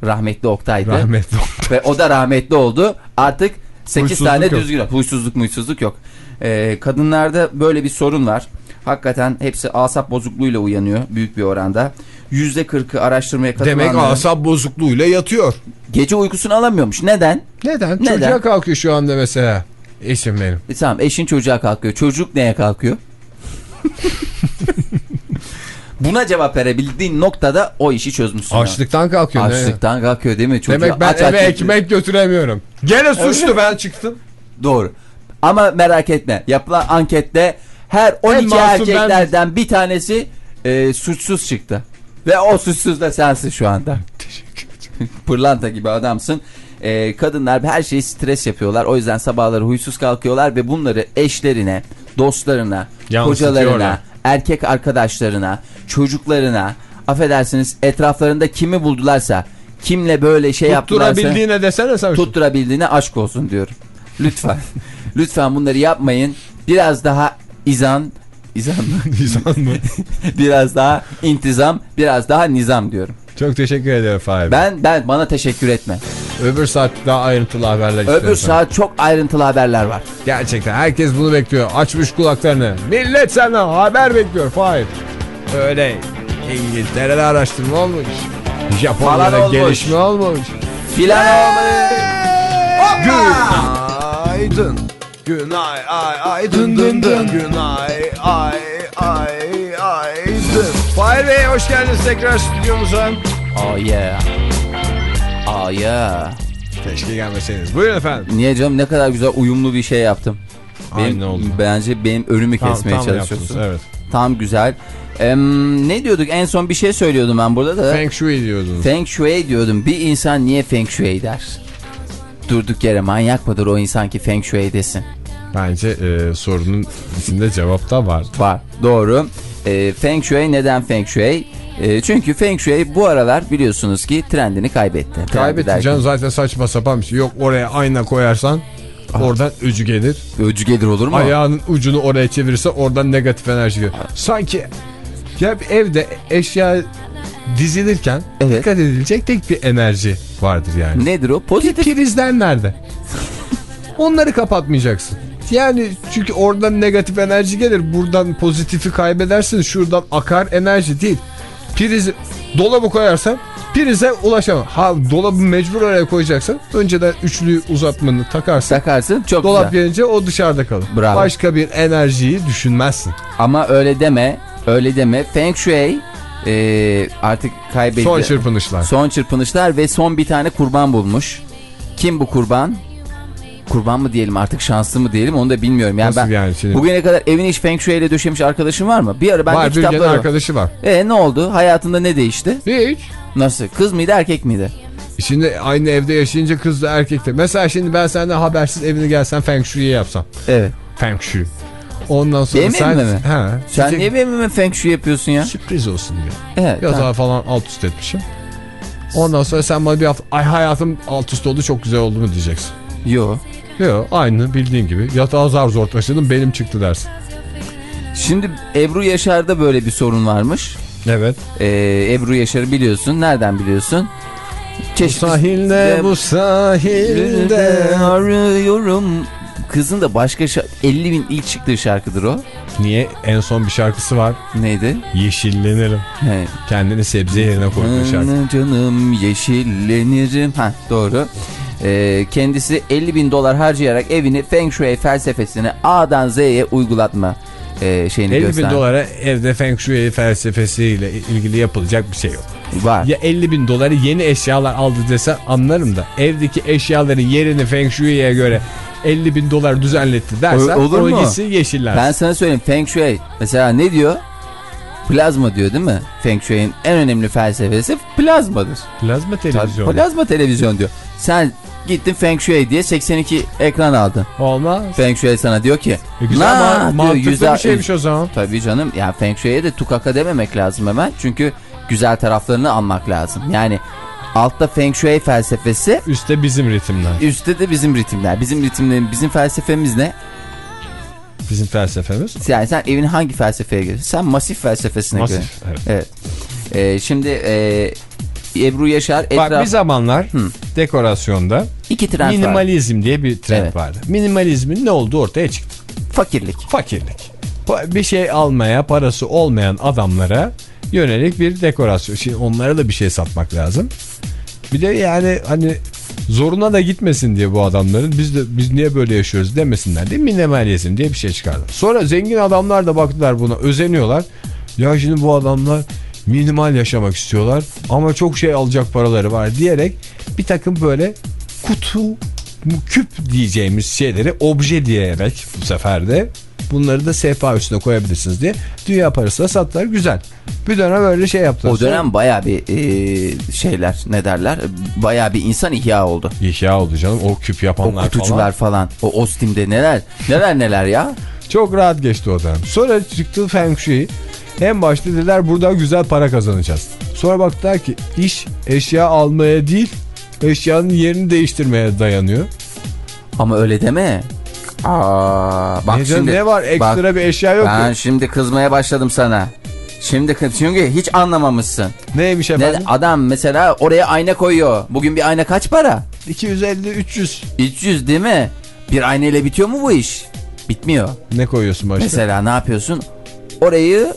Rahmetli Oktay'dı. Rahmetli Ve o da rahmetli oldu. Artık 8 Huysuzluk tane yok. düzgün. Huysuzluk muysuzluk yok. Ee, kadınlarda böyle bir sorun var. Hakikaten hepsi asap bozukluğuyla uyanıyor büyük bir oranda. %40'ı araştırmaya katılanların Demek asap bozukluğuyla yatıyor. gece uykusunu alamıyormuş. Neden? Neden? Neden? Çocuğa kalkıyor şu anda mesela. Eşim benim. E tamam eşin çocuğa kalkıyor. Çocuk neye kalkıyor? <laughs> Buna cevap verebildiğin noktada o işi çözmüşsün. Açlıktan kalkıyor. Açlıktan kalkıyor değil mi? Çocuğa Demek ben aç eve aç- ekmek götüremiyorum. Gene suçlu ben çıktım. Doğru. Ama merak etme. Yapılan ankette her 12 masum erkeklerden bir tanesi e, suçsuz çıktı. Ve o suçsuz da sensin şu anda. <laughs> Pırlanta gibi adamsın. E, kadınlar her şeyi stres yapıyorlar. O yüzden sabahları huysuz kalkıyorlar ve bunları eşlerine, dostlarına, kocalarına, erkek arkadaşlarına, çocuklarına, affedersiniz etraflarında kimi buldularsa, kimle böyle şey yaptılarsa Tutturabildiğine desene sen. şu- tutturabildiğine aşk olsun diyorum. Lütfen. <laughs> Lütfen bunları yapmayın. Biraz daha izan, izan mı? <laughs> İnsan mı? <laughs> biraz daha intizam, biraz daha nizam diyorum. Çok teşekkür ederim Fahir. Ben ben bana teşekkür etme. Öbür saat daha ayrıntılı haberler Öbür istiyorum. saat çok ayrıntılı haberler var. Gerçekten herkes bunu bekliyor. Açmış kulaklarını. Millet senden haber bekliyor Fahir. Öyle İngiltere'de araştırma olmuş. Falan Japonya'da olmuş. gelişme olmuş. Filan olmayı. Günaydın. Günay ay ay dın dın dın. Günay ay ay ay dın. Fahir Bey hoş geldiniz tekrar stüdyomuza. Oh yeah. Oh yeah. Keşke gelmeseydiniz. Buyurun efendim. Niye canım ne kadar güzel uyumlu bir şey yaptım. Benim, Aynı oldu. Bence benim önümü kesmeye çalışıyorsun. yaptınız, Evet. Tam güzel. Em, ne diyorduk? En son bir şey söylüyordum ben burada da. Feng Shui diyordunuz. Feng Shui diyordum. Bir insan niye Feng Shui der? Durduk yere manyak mıdır o insan ki Feng Shui desin? Bence e, sorunun içinde cevap da var. Var. Doğru. E, Feng Shui neden Feng Shui? E, çünkü Feng Shui bu aralar biliyorsunuz ki trendini kaybetti. Kaybetti canım zaten saçma sapan bir şey. Yok oraya ayna koyarsan oradan öcü gelir. Öcü gelir olur mu? Ayağının ucunu oraya çevirirse oradan negatif enerji gelir. Sanki ya bir evde eşya dizilirken Evet. dikkat edilecek tek bir enerji vardır yani. Nedir o? Pozitif. Prizler nerede? Onları kapatmayacaksın. Yani çünkü oradan negatif enerji gelir. Buradan pozitifi kaybedersin. Şuradan akar enerji değil. Prizi dolabı koyarsan prize ulaşamam. Ha dolabı mecbur oraya koyacaksın. Önceden üçlü uzatmanı takarsın. Takarsın çok Dolap güzel. gelince o dışarıda kalır. Bravo. Başka bir enerjiyi düşünmezsin. Ama öyle deme. Öyle deme. Feng Shui e, artık kaybetti. Son çırpınışlar. Son çırpınışlar ve son bir tane kurban bulmuş. Kim bu kurban? Kurban mı diyelim artık şanslı mı diyelim onu da bilmiyorum. Yani Nasıl ben yani şimdi? bugüne kadar evini hiç Feng Shui ile döşemiş arkadaşın var mı? Bir ara ben var de kitapları var. arkadaşı var. E ne oldu? Hayatında ne değişti? Hiç. Nasıl? Kız mıydı erkek miydi? Şimdi aynı evde yaşayınca kız da erkek de. Mesela şimdi ben senden habersiz evine gelsem Feng Shui'yi yapsam. Evet. Feng Shui. Ondan sonra Benim sen... mi? Ha, Sen niye benim evime Feng Shui yapıyorsun ya? Sürpriz olsun diye. Evet. Yatağı tamam. falan alt üst etmişim. Ondan sonra sen bana bir hafta ay hayatım alt üst oldu çok güzel oldu mu diyeceksin. Yo. Yok aynı bildiğin gibi. Yatağı zar zor taşıdım benim çıktı dersin. Şimdi Ebru Yaşar'da böyle bir sorun varmış. Evet. Ee, Ebru Yaşar'ı biliyorsun. Nereden biliyorsun? Bu sahilde bu sahilde. arıyorum kızın da başka şa- 50 bin ilk çıktığı şarkıdır o. Niye? En son bir şarkısı var. Neydi? Yeşillenirim. He. Kendini sebze yerine koyduğu şarkı. Canım, canım yeşillenirim. Ha doğru. Ee, kendisi 50 bin dolar harcayarak evini Feng Shui felsefesini A'dan Z'ye uygulatma e, şeyini 50 bin gösteren. dolara evde Feng Shui felsefesiyle ilgili yapılacak bir şey yok. Var. Ya 50 bin doları yeni eşyalar aldı dese anlarım da evdeki eşyaların yerini Feng Shui'ye göre 50 bin dolar düzenletti dersen O- olur mu? yeşiller. Ben sana söyleyeyim Feng Shui mesela ne diyor? Plazma diyor değil mi? Feng Shui'nin en önemli felsefesi plazmadır. Plazma Tabii, televizyon. plazma televizyon diyor. Sen gittin Feng Shui diye 82 ekran aldın. Olmaz. Feng Shui sana diyor ki E güzel "Na!" ama diyor, mantıklı yüzde- bir şeymiş o zaman. Tabii canım yani Feng Shui'ye de tukaka dememek lazım hemen. Çünkü güzel taraflarını almak lazım. Yani altta Feng Shui felsefesi Üste bizim ritimler. üstte de bizim ritimler. Bizim ritimlerin bizim felsefemiz ne? Bizim felsefemiz. Yani sen evin hangi felsefeye göre? Sen masif felsefesine göre. Masif. Evet. Evet. Ee, şimdi e, Ebru Yaşar Bak etraf bir zamanlar Hı. dekorasyonda iki trend var. minimalizm diye bir trend Evet. vardı. Minimalizmin ne olduğu ortaya çıktı. Fakirlik. Fakirlik. Bir şey almaya parası olmayan adamlara yönelik bir dekorasyon. Şimdi onlara da bir şey satmak lazım. Bir de yani hani zoruna da gitmesin diye bu adamların biz de biz niye böyle yaşıyoruz demesinler diye minimalizm diye bir şey çıkardı. Sonra zengin adamlar da baktılar buna özeniyorlar. Ya şimdi bu adamlar minimal yaşamak istiyorlar ama çok şey alacak paraları var diyerek bir takım böyle kutu küp diyeceğimiz şeyleri obje diyerek bu sefer de bunları da sehpa üstüne koyabilirsiniz diye dünya parasına sattılar güzel. Bir dönem böyle şey yaptılar. O dönem baya bir e, şeyler ne derler? Baya bir insan ihya oldu. İhya oldu canım o küp O yapanlar kutucular falan. falan. O Ostim'de neler neler neler ya. Çok rahat geçti o dönem. Sonra çıktı Feng Shui. En başta dediler buradan güzel para kazanacağız. Sonra baktılar ki iş eşya almaya değil eşyanın yerini değiştirmeye dayanıyor. Ama öyle deme. Aa, bak ne, şimdi ne var ekstra bak, bir eşya yok ben mu? şimdi kızmaya başladım sana. Şimdi çünkü hiç anlamamışsın. Neymiş Ne, efendim? adam mesela oraya ayna koyuyor. Bugün bir ayna kaç para? 250-300 300 değil mi? Bir ayna ile bitiyor mu bu iş? Bitmiyor. ne koyuyorsun başta? Mesela ne yapıyorsun? Orayı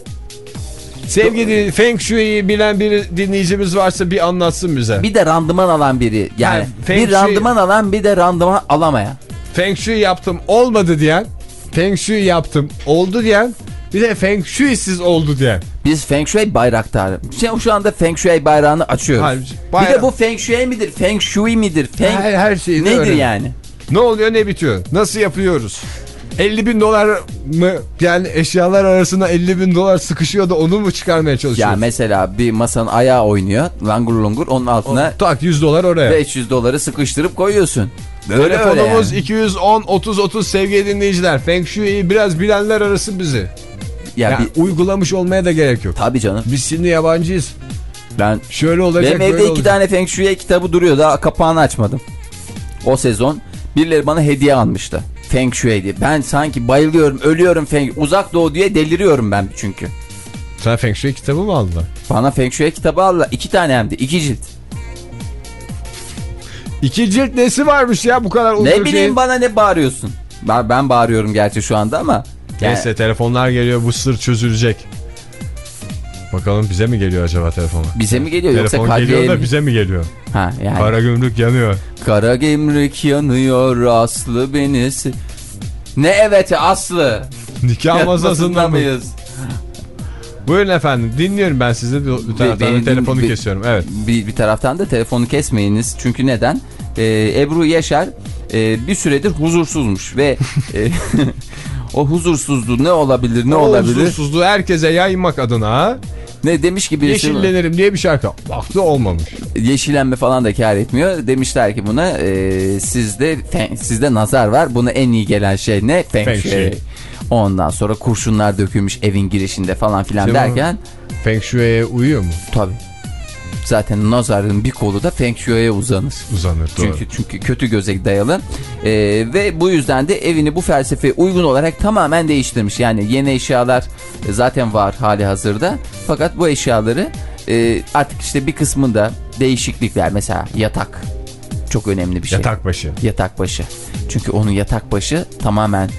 Sevgili Feng Shui'yi bilen bir dinleyicimiz varsa bir anlatsın bize. bir de randıman alan biri. Yani Feng bir randıman alan bir de randıman alamayan. Feng Shui yaptım olmadı diyen, Feng Shui yaptım oldu diyen, bir de Feng Shui'siz oldu diyen. Biz Feng Shui bayraktarı. Şimdi şu anda Feng Shui bayrağını açıyoruz. Hayır, Bir bayrak- de bu Feng Shui midir? Feng Shui midir? Feng... Her, her şeyini Nedir öğrenin. yani? Ne oluyor ne bitiyor? Nasıl yapıyoruz? 50 bin dolar mı yani eşyalar arasında 50 bin dolar sıkışıyor da onu mu çıkarmaya Ya çalışıyoruz? mesela bir masanın ayağı oynuyor. Langur lungur onun altına tak 100 dolar oraya. 500 doları sıkıştırıp koyuyorsun. Böyle öyle Telefonumuz yani. 210 30 30 sevgili dinleyiciler. Feng Shui'yi biraz bilenler arası bizi. Ya Yani bir, uygulamış olmaya da gerek yok. tabii canım. Biz şimdi yabancıyız. Ben Şöyle olacak benim böyle evde iki olacak. tane Feng Shui kitabı duruyor. Daha kapağını açmadım. O sezon birileri bana hediye almıştı. Feng Shui diye. Ben sanki bayılıyorum, ölüyorum Feng Uzak Doğu diye deliriyorum ben çünkü. Sen Feng Shui kitabı mı aldın? Bana Feng Shui kitabı aldılar. iki tane hem de. iki cilt. İki cilt nesi varmış ya bu kadar uzun Ne bileyim şey. bana ne bağırıyorsun? Ben, ben bağırıyorum gerçi şu anda ama. Yani, Neyse telefonlar geliyor bu sır çözülecek. Bakalım bize mi geliyor acaba telefonlar? bize mi geliyor yoksa Telefon geliyor Kadriye da bize mi geliyor? Ha yani. Kara gümrük yanıyor. Kara gemlik yanıyor Aslı benisi. Ne evet Aslı? Nikah masasında mı? mıyız? Buyurun efendim dinliyorum ben sizi bir, taraftan da benim- telefonu bir- kesiyorum. Evet. Bir, bir taraftan da telefonu kesmeyiniz. Çünkü neden? Ee, Ebru Yaşar e, bir süredir huzursuzmuş ve e, <laughs> o huzursuzluğu ne olabilir ne O olabilir? huzursuzluğu herkese yaymak adına? Ne demiş ki birisi Yeşillenirim diye bir şarkı. Baktı olmamış. yeşillenme falan da kar etmiyor. Demişler ki buna e, sizde fe- sizde nazar var. Buna en iyi gelen şey ne? Feng, Feng Shui. Ondan sonra kurşunlar dökülmüş evin girişinde falan filan Şimdi bu- derken Feng Shui'ye uyuyor mu? tabii. Zaten nazarın bir kolu da Feng Shui'ye uzanır. Uzanır doğru. Çünkü çünkü kötü göze dayalı. Ee, ve bu yüzden de evini bu felsefeye uygun olarak tamamen değiştirmiş. Yani yeni eşyalar zaten var hali hazırda. Fakat bu eşyaları e, artık işte bir kısmında değişiklikler mesela yatak. çok önemli bir şey. Yatak başı. Yatak başı. Çünkü onun yatak başı tamamen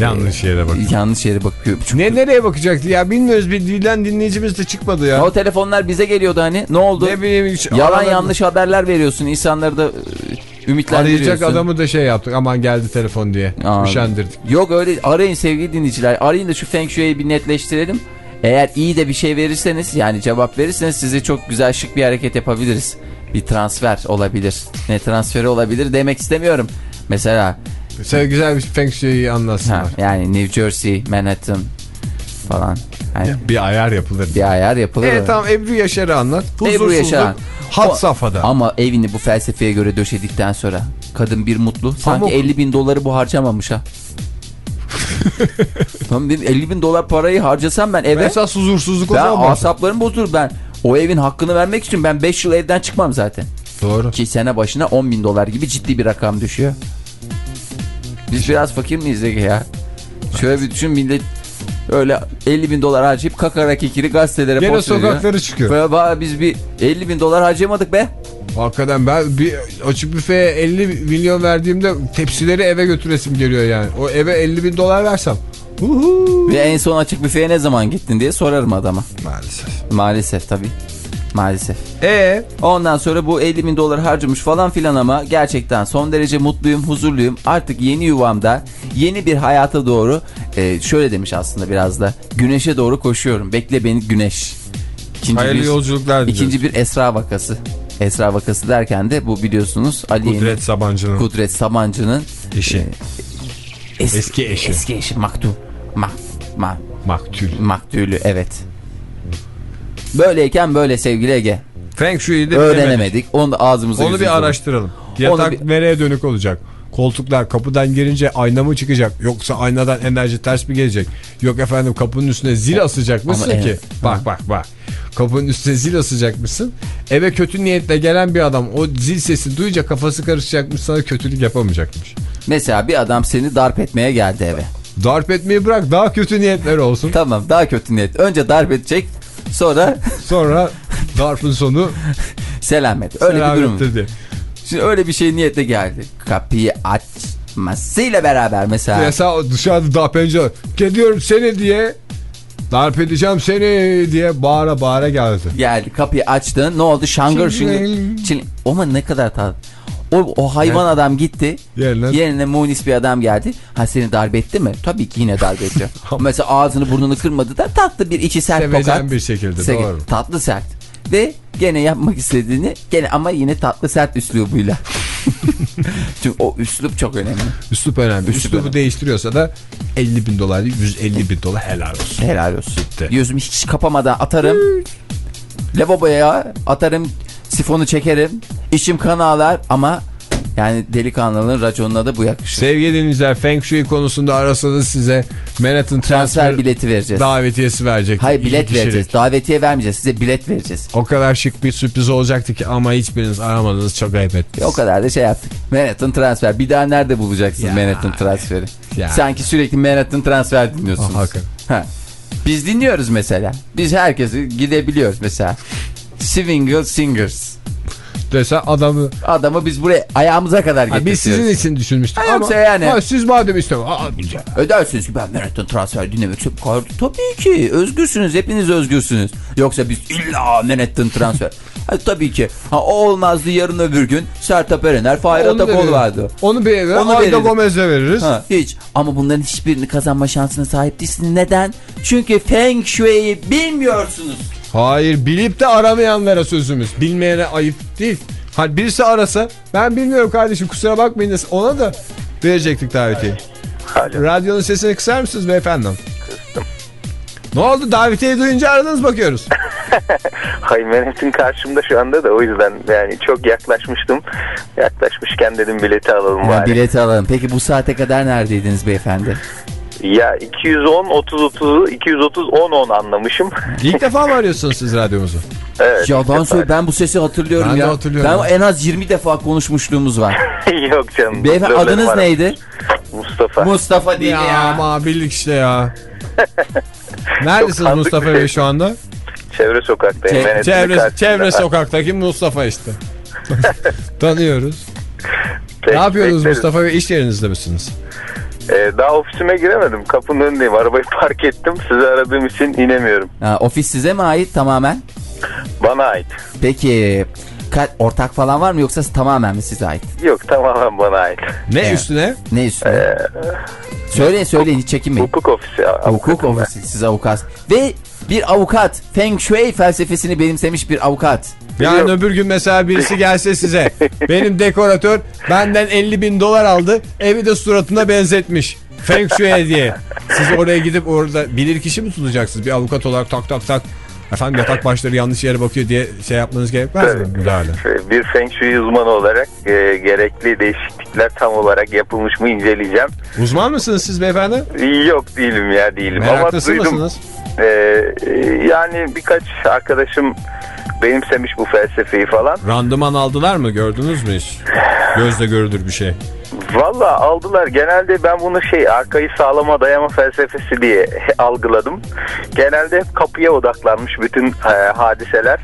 Yanlış yere bak. yanlış yere bakıyor. Çünkü Ne nereye bakacaktı ya bilmiyoruz bir dilden dinleyicimiz de çıkmadı ya. o telefonlar bize geliyordu hani. Ne oldu? Ne bileyim hiç Yalan aramadı. yanlış haberler veriyorsun. İnsanları da e, ümitlendiriyorsun. Arayacak adamı da şey yaptık aman geldi telefon diye. Aa, Üşendirdik. Yok öyle arayın sevgili dinleyiciler. Arayın da şu Feng Shui'yi bir netleştirelim. Eğer iyi de bir şey verirseniz yani cevap verirseniz size çok güzel şık bir hareket yapabiliriz. Bir transfer olabilir. Ne transferi olabilir demek istemiyorum. Mesela Sen güzel bir Feng Shui'yi anlatsınlar. ha, yani New Jersey, Manhattan falan. Yani Bir ayar yapılır. bir ayar yapılır. Evet tamam Ebru Yaşar'ı anlat. Ebru Yaşar. Had O- safhada. Ama evini bu felsefeye göre döşedikten sonra kadın bir mutlu. Sanki Pamuk. 50 bin doları bu harcamamış ha. <laughs> Tamam dedim 50 bin dolar parayı harcasam ben eve Esas huzursuzluk o ben asaplarım bozulur ben. O evin hakkını vermek için ben 5 yıl evden çıkmam zaten. Doğru. Ki sene başına 10 bin dolar gibi ciddi bir rakam düşüyor. Biz biraz fakir miyiz Ege ya? Şöyle bir düşün millet öyle 50 bin dolar harcayıp kakara kikiri gazetelere Gene post veriyor. sokaklara çıkıyor. Ba- biz bir 50 bin dolar harcayamadık be. Hakikaten ben bir açık büfeye 50 milyon verdiğimde tepsileri eve götüresim geliyor yani. O eve 50 bin dolar versem. Uhu. Ve en son açık büfeye ne zaman gittin diye sorarım adama. Maalesef. Maalesef tabii. Maalesef. E Ondan sonra bu 50 bin dolar harcamış falan filan ama gerçekten son derece mutluyum, huzurluyum. Artık yeni yuvamda, yeni bir hayata doğru e, şöyle demiş aslında biraz da güneşe doğru koşuyorum. Bekle beni güneş. İkinci hayırlı bir, yolculuklar diliyorum. ikinci bir Esra vakası. Esra vakası derken de bu biliyorsunuz Ali Kudret, Sabancı'nın Kudret Sabancı'nın eşi. e, es- Eski eşi. Eski eşi Maktu. Ma, ma, Maktul. maktulü evet. Böyleyken böyle sevgili Ege. Feng Shui'yi de. Öğrenemedik. Onu da ağzımıza Onu bir araştıralım. Yatak bir- nereye dönük olacak? Koltuklar kapıdan girince ayna mı çıkacak? Yoksa aynadan enerji ters mi gelecek? Yok efendim kapının üstüne zil asacak mısın Ama ki? evet. Bak bak bak. Kapının üstüne zil asacak mısın? Eve kötü niyetle gelen bir adam o zil sesi duyunca kafası karışacakmış sana kötülük yapamayacakmış. Mesela bir adam seni darp etmeye geldi eve. Darp etmeyi bırak daha kötü niyetler olsun. Tamam daha kötü niyet. Önce darp edecek sonra Sonra darpın sonu selam et. Öyle bir durum. diye. Şimdi öyle bir şey niyetle geldi. Kapıyı açmasıyla beraber mesela. Mesela dışarıda daha pencere geliyorum seni diye darp edeceğim seni diye bağıra bağıra geldi. Geldi kapıyı açtın ne oldu şangır şıngır. Çil- Ama ne kadar tatlı. O, o hayvan adam gitti. Yerine- Yerine munis bir adam geldi. Ha seni darp etti mi? Tabii ki yine darp etti. <laughs> Mesela ağzını burnunu kırmadı da tatlı bir iki sert Sevecen tokat. bir şekilde Sege- doğru. Tatlı sert. Ve gene yapmak istediğini gene ama yine tatlı sert üslubuyla. <laughs> Çünkü o üslup çok önemli. Üslup önemli. Üslup Üslubu önemli. değiştiriyorsa da 50 bin dolar değil 150 bin dolar helal olsun. Helal olsun. Bitti. Gözümü hiç kapamadan atarım. Lavaboya atarım. Sifonu çekerim. İçim kan ağlar ama yani delikanlının raconuna da bu yakışır. Sevgili dinleyiciler Feng Shui konusunda arasanız size Manhattan Transfer transfer bileti vereceğiz. davetiyesi verecek. Hayır bilet vereceğiz. Davetiye vermeyeceğiz. Size bilet vereceğiz. O kadar şık bir sürpriz olacaktı ki ama hiçbiriniz aramadınız çok ayıp ettiniz. O kadar da şey yaptık. Manhattan transfer. Bir daha nerede bulacaksınız Ya. Manhattan transferi? Ya. Sanki sürekli Manhattan transfer dinliyorsunuz. Hakikaten. Ha. Biz dinliyoruz mesela. Biz herkesi gidebiliyoruz mesela. Swingle Singers. Desen adamı Adamı biz buraya ayağımıza kadar Ha, getirtiyoruz. biz sizin için düşünmüştük Ha, ama yani. Ha, siz madem istemiyorsunuz. Ödersiniz ki ben Manhattan transfer dinlemek istiyorum. Tabii ki özgürsünüz hepiniz özgürsünüz. Yoksa biz illa Manhattan transfer. <laughs> Ha, tabii ki. Ha, o olmazdı yarın öbür gün Sertab Erener, Fahir verelim. vardı. Onu bir eve Onu Ayda. Gomez'e veririz. Ha, hiç. Ama bunların hiçbirini kazanma şansına sahip değilsiniz. Neden? Çünkü Feng Shui'yi bilmiyorsunuz. Hayır bilip de aramayanlara sözümüz. Bilmeyene ayıp değil. Hani birisi arasa ben bilmiyorum kardeşim kusura bakmayın dese, ona da verecektik davetiyi. Alo. Radyonun sesini kısar mısınız beyefendi? Ne oldu davetiyeyi duyunca aradınız bakıyoruz. <laughs> Hay Manhattan karşımda şu anda da o yüzden yani çok yaklaşmıştım. Yaklaşmışken dedim bileti alalım Ha, bari. bileti alalım. Peki bu saate kadar neredeydiniz beyefendi? Ya 210 30 30 230 10 10 anlamışım. İlk <laughs> defa mı arıyorsunuz siz radyomuzu? evet. Ya defa. söyle, ben bu sesi hatırlıyorum Ben ya. hatırlıyorum. Ben en az 20 defa konuşmuşluğumuz var. <laughs> Yok canım. Beyefendi adınız var. neydi? Mustafa. Mustafa değil Ya, ya. ama bildik işte ya. <laughs> Neredesiniz Mustafa bir Bey şey. şu anda? Çevre sokaktayım. Çe- Çevre, çevre sokaktaki Mustafa işte. Tanıyoruz. Ne yapıyorsunuz. Mustafa Bey? İş yerinizde misiniz? Ee, daha ofisime giremedim. Kapının önündeyim. Arabayı <laughs> park ettim. Sizi aradığım için inemiyorum. Ha, ofis size mi ait tamamen? Bana ait. Peki ortak falan var mı yoksa tamamen mi size ait? Yok tamamen bana ait. Ne Evet. üstüne? Ne üstüne? söyleyin söyleyin hiç çekinmeyin. Hukuk ofisi. Hukuk ofisi siz avukat. Ve bir avukat Feng Shui felsefesini benimsemiş bir avukat. Yani Yok. öbür gün mesela birisi <laughs> gelse size benim dekoratör benden 50 bin dolar aldı evi de suratına benzetmiş. Feng Shui diye. Siz oraya gidip orada bilir kişi mi tutacaksınız? Bir avukat olarak tak tak tak. Efendim yatak başları yanlış yere bakıyor diye şey yapmanız gerekmez mi? Müdahale. Bir Feng Shui uzmanı olarak e, gerekli değişiklikler tam olarak yapılmış mı inceleyeceğim. Uzman mısınız siz beyefendi? Yok değilim ya değilim. Meraklısı Ama duydum. mısınız? Ee, e, yani birkaç arkadaşım benimsemiş bu felsefeyi falan. Randıman aldılar mı? Gördünüz mü hiç? Gözle görülür bir şey. Valla aldılar. Genelde ben bunu şey arkayı sağlama dayama felsefesi diye algıladım. Genelde hep kapıya odaklanmış bütün e, hadiseler.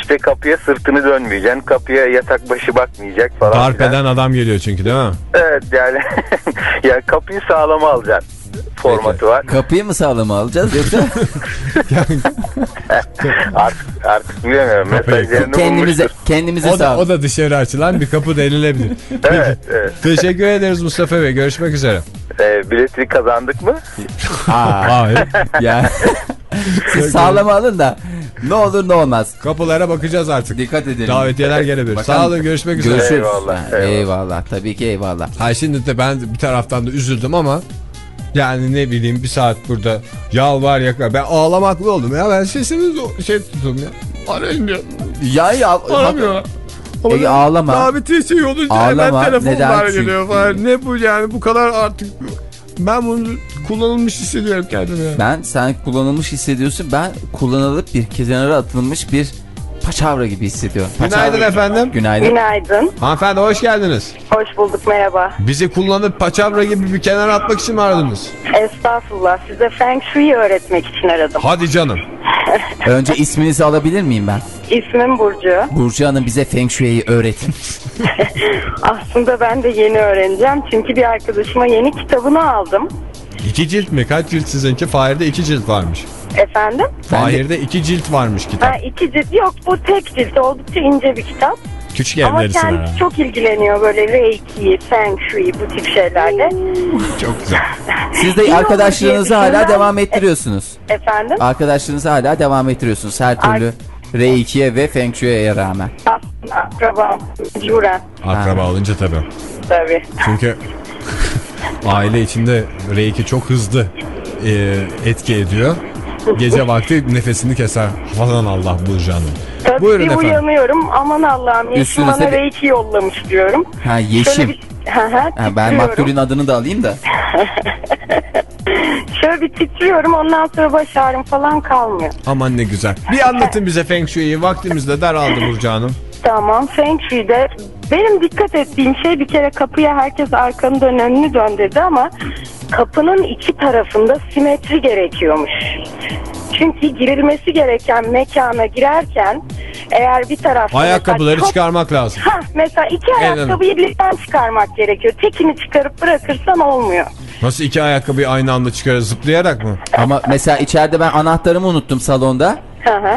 İşte kapıya sırtını dönmeyeceksin. Kapıya yatak başı bakmayacak falan. Darp eden adam geliyor çünkü değil mi? Evet yani, <laughs> yani kapıyı sağlama alacaksın formatı var. Kapıyı mı sağlama alacağız yoksa <laughs> Artık, artık bilemiyorum. Mesajlarını kendimize bulmuştur. kendimize O da, sağ o da dışarı açılan bir kapı denilebilir. <laughs> Evet, evet. Teşekkür ederiz Mustafa Bey. Görüşmek üzere. Ee, bileti kazandık mı? Aa, Hayır. <laughs> ya. Siz sağlama alın da ne olur ne olmaz. Kapılara bakacağız artık. Dikkat edelim. Davetiyeler gelebilir. Bakalım. Sağ olun görüşmek üzere. Görüşürüz. Eyvallah, eyvallah. eyvallah. Tabii ki eyvallah. Ha şimdi de ben bir taraftan da üzüldüm ama yani ne bileyim bir saat burada yalvar yakar. Ben ağlamaklı oldum ya. Ben sesimi şey tuttum ya. Arayın diyor. Ya ya. Aramıyor. Ege, ağlama. Davetiye şey olunca Ağlama. hemen telefonlar geliyor falan. Ne bu yani bu kadar artık ben bunu kullanılmış hissediyorum kendimi ya. Ben sen kullanılmış hissediyorsun. Ben kullanılıp bir kenara atılmış bir paçavra gibi hissediyorum. Günaydın Paçavra- efendim. Günaydın. Günaydın. Hanımefendi hoş geldiniz. Hoş bulduk merhaba. Bizi kullanıp paçavra gibi bir kenara atmak için mi aradınız? Estağfurullah. Size Feng Shui öğretmek için aradım. Hadi canım. <laughs> Önce isminizi alabilir miyim ben? İsmim Burcu. Burcu Hanım bize Feng Shui'yi öğretin. <laughs> Aslında ben de yeni öğreneceğim. Çünkü bir arkadaşıma yeni kitabını aldım. İki cilt mi? Kaç cilt sizinki? Fahir'de iki cilt varmış. Efendim? Fahir'de iki cilt varmış kitap. Ha, iki cilt. Yok bu tek cilt. Oldukça ince bir kitap. Küçük Ama evlerisin kendisi herhalde. çok ilgileniyor böyle Reiki, Feng Shui bu tip şeylerle. <laughs> Çok güzel. Siz de diye hala devam ettiriyorsunuz. Efendim? Arkadaşlığınızı hala devam ettiriyorsunuz her türlü Reiki'ye ve Feng Shui'ye rağmen. Akrabam. Juren. Akraba olunca tabii. Tabii. Çünkü <laughs> aile içinde Reiki çok hızlı e, etki ediyor. Gece vakti nefesini keser. Hafadan Allah Burcu Hanım. Tabii Buyurun bir efendim. uyanıyorum. Aman Allah'ım Yeşim Üstünüze bana bir- Reiki yollamış diyorum. Ha Şöyle Yeşim. bir, Hı hı, Ha, ben titriyorum. maktulün adını da alayım da. <laughs> Şöyle bir titriyorum ondan sonra baş ağrım falan kalmıyor. Aman ne güzel. Bir anlatın bize Feng Shui'yi. Vaktimiz de daraldı Burcu Hanım. Tamam Feng Shui'de benim dikkat ettiğim şey bir kere kapıya herkes arkanı dön önünü dön dedi ama kapının iki tarafında simetri gerekiyormuş. Çünkü girilmesi gereken mekana girerken eğer bir tarafta Ayakkabıları mesela çıkarmak lazım. Hah, mesela iki ayakkabıyı birden çıkarmak gerekiyor. Tekini çıkarıp bırakırsan olmuyor. Nasıl iki ayakkabıyı aynı anda çıkarır? Zıplayarak mı? Ama mesela içeride ben anahtarımı unuttum salonda.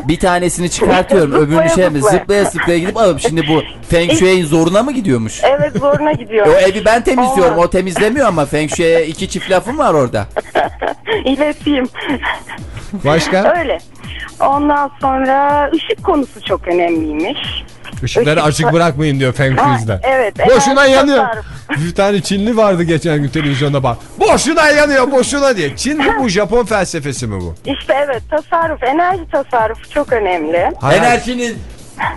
Bir tanesini çıkartıyorum <laughs> öbürünü şey mi? zıplaya. Zıplaya zıplaya gidip alıp şimdi bu Feng Shui'nin zoruna mı gidiyormuş? Evet zoruna gidiyor. <laughs> O evi ben temizliyorum Olmaz. o temizlemiyor ama Feng Shui'ye iki çift lafım var orada. <laughs> İleteyim. Başka? Öyle. Ondan sonra ışık konusu çok önemliymiş. Işıkları Işık- açık bırakmayın diyor Feng Ha, Shui'de. evet. Boşuna enerji yanıyor. Bir tane Çinli vardı geçen gün televizyonda bak. Boşuna yanıyor boşuna diye. Çin mi bu Japon felsefesi mi bu? İşte evet tasarruf, enerji tasarrufu çok önemli. Hayal- Enerjinin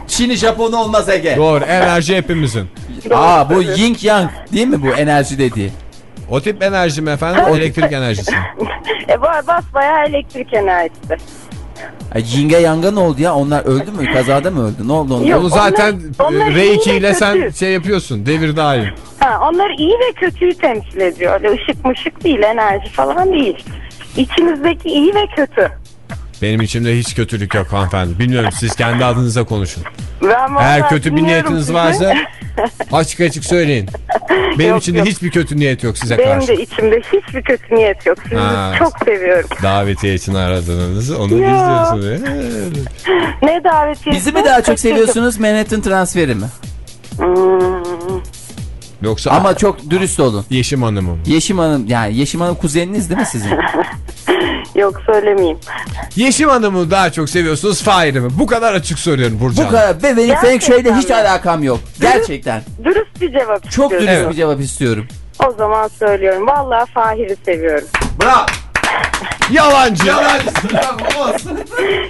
Çin'i Japon'u olmaz Ege. Doğru enerji hepimizin. Aa bu yin yang değil mi bu enerji dediği? O tip enerji mi efendim? Elektrik enerjisi. <laughs> E, var basbayağı elektrik enerjisi. Ay, Ying'e yanga ne oldu ya? Onlar öldü mü? Kazada mı öldü? Ne oldu onlar? Yok. Onu zaten onlar- onlar e, Reiki iyi ile ve sen kötü. şey yapıyorsun. Devir daim. Ha, onlar iyi ve kötüyü temsil ediyor. Öyle ışık mışık değil, enerji falan değil. İçimizdeki iyi ve kötü. Benim içimde hiç kötülük yok hanımefendi. Bilmiyorum siz kendi adınıza konuşun. Ben vallahi Eğer kötü bir niyetiniz sizi. varsa <laughs> <laughs> Açık açık söyleyin. Benim Yok, içinde yok. hiçbir kötü niyet yok size Benim karşı. de içimde hiçbir kötü niyet yok. Sizi Ha. çok seviyorum. Davetiye için aradınız. Onu Ya. izliyorsunuz. Ne davetiyesi? Bizi mi daha çok seviyorsunuz Manhattan transferi mi? Hmm, Yoksa Ama çok dürüst olun. Yeşim Hanım'ı mı? Yeşim Hanım yani Yeşim Hanım kuzeniniz değil mi sizin? <laughs> yok söylemeyeyim. Yeşim Hanım'ı daha çok seviyorsunuz Fahir'i mi? Bu kadar açık soruyorum Burcu Bu Hanım. kadar ve benim Gerçekten Feng Shui'yle hiç mi? alakam yok. Gerçekten. Dürüst bir cevap Çok istiyorum. dürüst Evet. bir cevap istiyorum. O zaman söylüyorum. Vallahi Fahir'i seviyorum. Bravo. Yalancı. <laughs>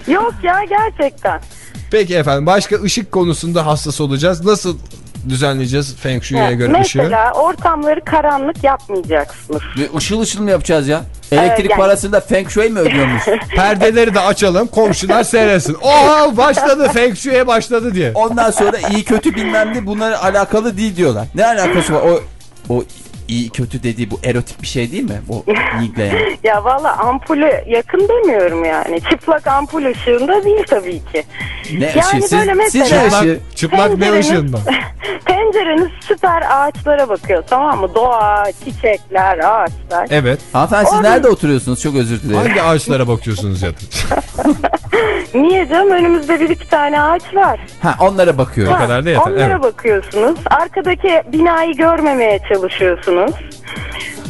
Yok ya gerçekten. Peki efendim başka ışık konusunda hassas olacağız. Nasıl düzenleyeceğiz Feng Shui'ye göre ışığı? Mesela ortamları karanlık yapmayacaksınız. Ve ışıl ışıl mı yapacağız ya? Elektrik yani- parasını da Feng Shui mi ödüyormuş? <laughs> Perdeleri de açalım komşular seyretsin. Oha başladı Feng Shui'ye başladı diye. Ondan sonra iyi kötü bilmem ne bunlar alakalı değil diyorlar. Ne alakası var? O o iyi kötü dediği bu erotik bir şey değil mi? O Ying'le yani. Ya valla ampulü yakın demiyorum yani. Çıplak ampul ışığında değil tabii ki. Ne Yani ışığı? Siz, böyle mesela- siz Çıplak, çıplak ne Pencereniz- ışığında? <laughs> Pencereniz süper ağaçlara bakıyor tamam mı? Doğa, çiçekler, ağaçlar. Evet. Hanımefendi siz Orada- nerede oturuyorsunuz? Çok özür dilerim. Hangi ağaçlara bakıyorsunuz ya? <laughs> Niye canım önümüzde bir iki tane ağaç var. Ha onlara bakıyorum. Ha, kadar da yeter, Onlara evet. bakıyorsunuz. Arkadaki binayı görmemeye çalışıyorsunuz.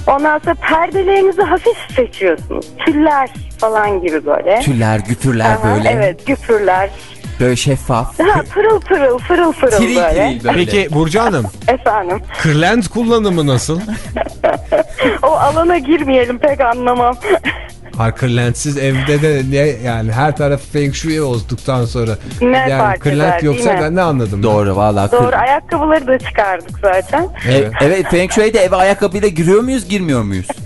Ondan sonra perdelerinizi hafif seçiyorsunuz. Tüller falan gibi böyle. Tüller, güpürler Aha, böyle. Evet güpürler. Böyle şeffaf. Ha, pırıl pırıl fırıl fırıl Tiril böyle. tiril böyle. Peki Burcu Hanım Efendim. kırlent kullanımı nasıl? <laughs> O alana girmeyelim pek anlamam. Ha kırlentsiz evde de ne yani her taraf Feng Shui olduktan sonra. Ne yani kırlent yoksa ben ne anladım? Doğru vallahi. Doğru kır- ayakkabıları da çıkardık zaten. E- evet Feng Shui'de eve ayakkabıyla giriyor muyuz girmiyor muyuz? <laughs>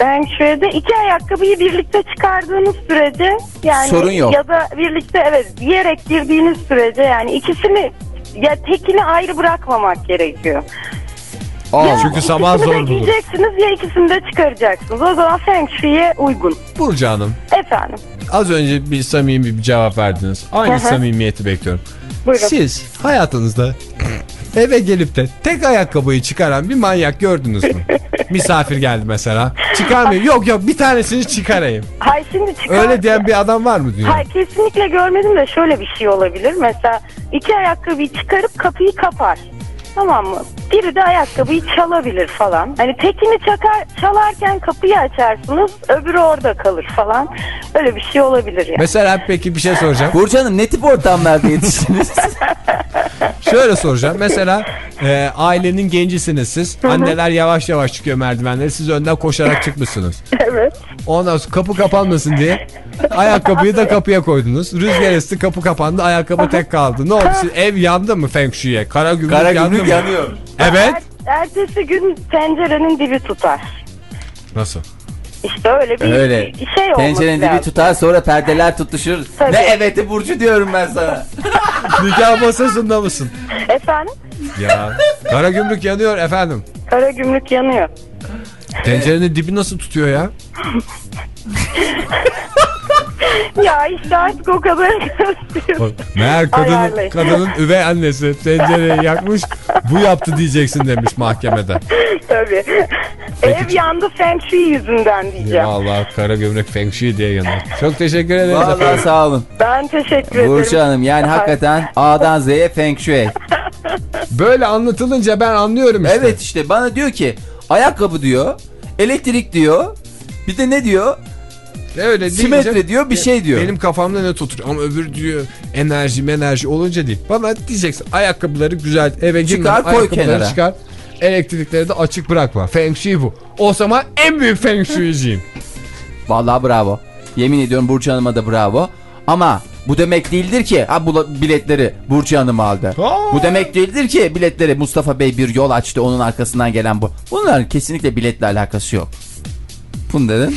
Ben şöyle iki ayakkabıyı birlikte çıkardığınız sürece yani Sorun yok. ya da birlikte evet giyerek girdiğiniz sürece yani ikisini ya tekini ayrı bırakmamak gerekiyor. Aa, Çünkü sabah ikisini zor de bulur. giyeceksiniz ya ikisini de çıkaracaksınız. O zaman Feng Shui'ye uygun. Burcu Hanım Efendim az önce bir samimi bir cevap verdiniz. Aynı Hı hı. samimiyeti bekliyorum. buyurun. Siz hayatınızda eve gelip de tek ayakkabıyı çıkaran bir manyak gördünüz mü? <laughs> Misafir geldi mesela. Çıkarmayın. Yok yok bir tanesini çıkarayım. Hayır şimdi çıkar. Öyle diyen bir adam var mı dünyada? Hayır kesinlikle görmedim de şöyle bir şey olabilir. Mesela iki ayakkabıyı çıkarıp kapıyı kapar. Tamam mı? Biri de ayakkabıyı çalabilir falan. Hani tekini çakar, çalarken kapıyı açarsınız, öbürü orada kalır falan. Öyle bir şey olabilir yani. Mesela peki bir şey soracağım. Burcu Hanım ne tip ortamlarda yetiştiniz? <laughs> Şöyle soracağım. Mesela e, ailenin gencisiniz siz. Anneler yavaş yavaş çıkıyor merdivenleri. Siz önden koşarak çıkmışsınız. evet. Ondan sonra kapı kapanmasın diye ayakkabıyı da kapıya koydunuz. Rüzgar esti kapı kapandı ayakkabı tek kaldı. Ne oldu? Siz, ev yandı mı Feng Shui'ye? Kara gümrük Kara yandı gümrük mı? yanıyor. Evet. Er- ertesi gün pencerenin dibi tutar. Nasıl? İşte öyle bir Öyle. şey olması Tencerenin dibi tutar sonra perdeler tutuşur. Tabii. Ne eveti Burcu diyorum ben sana. <laughs> Nikah masasında mısın? Efendim? Ya. Kara gümrük yanıyor efendim. Kara gümrük yanıyor. Tencerenin dibi nasıl tutuyor ya? <laughs> <laughs> ya işte artık o kadar. <laughs> Meğer kadının, kadının üvey annesi tencereyi yakmış bu yaptı diyeceksin demiş mahkemede. Tabii. Ev yandı Feng Shui yüzünden diyeceğim. Allah kara gömlek Feng Shui diye yanıyor. Çok teşekkür ederiz Vallahi efendim. sağ olun. Ben teşekkür ederim. Burcu Hanım yani hakikaten A'dan Z'ye Feng Shui. <laughs> Böyle anlatılınca ben anlıyorum işte. Evet işte bana diyor ki ayakkabı diyor, elektrik diyor, bir de ne diyor? Öyle deyince Simetri diyor, bir şey diyor. Benim kafamda ne tutur ama öbür diyor enerji enerji olunca değil. Bana diyeceksin ayakkabıları güzel eve girme. Çıkar, koy ayakkabıları kenara. Çıkar. Elektrikleri de açık bırakma. Feng Shui bu. O zaman en büyük Feng Shui'ciyim. <laughs> Vallahi bravo. Yemin ediyorum Burcu Hanım'a da bravo. Ama bu demek değildir ki ha bu biletleri Burcu Hanım aldı. Aa! Bu demek değildir ki biletleri Mustafa Bey bir yol açtı onun arkasından gelen bu. Bunların kesinlikle biletle alakası yok. Bunların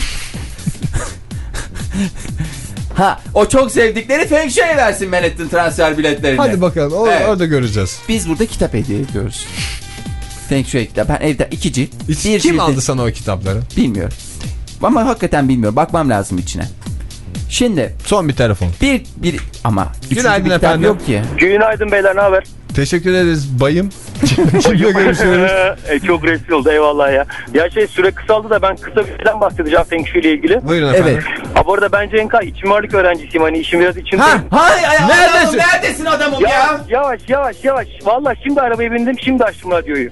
Ha o çok sevdikleri Feng Shui versin Manhattan transfer biletlerini. Hadi bakalım o- Evet. orada göreceğiz. Biz burada kitap hediye ediyoruz. Feng Shui kitap. Ben evde iki cilt. Bir Kim cildi- aldı sana o kitapları? Bilmiyorum. Ama hakikaten bilmiyorum. Bakmam lazım içine. Şimdi Son bir telefon. bir bir ama Günaydın bir efendim. yok ki. Günaydın beyler ne haber? Teşekkür ederiz bayım. <laughs> Kimle görüşüyoruz? e, çok resmi oldu eyvallah ya. Ya şey süre kısaldı da ben kısa bir şeyden bahsedeceğim Feng Shui ile ilgili. Buyurun efendim. Evet. Ha bu arada ben Cenk iç mimarlık öğrencisiyim hani işim biraz içimde. Ha, Hay hay Neredesin? adamım, neredesin adamım ya? Yavaş yavaş yavaş yavaş. Valla şimdi arabaya bindim şimdi açtım radyoyu.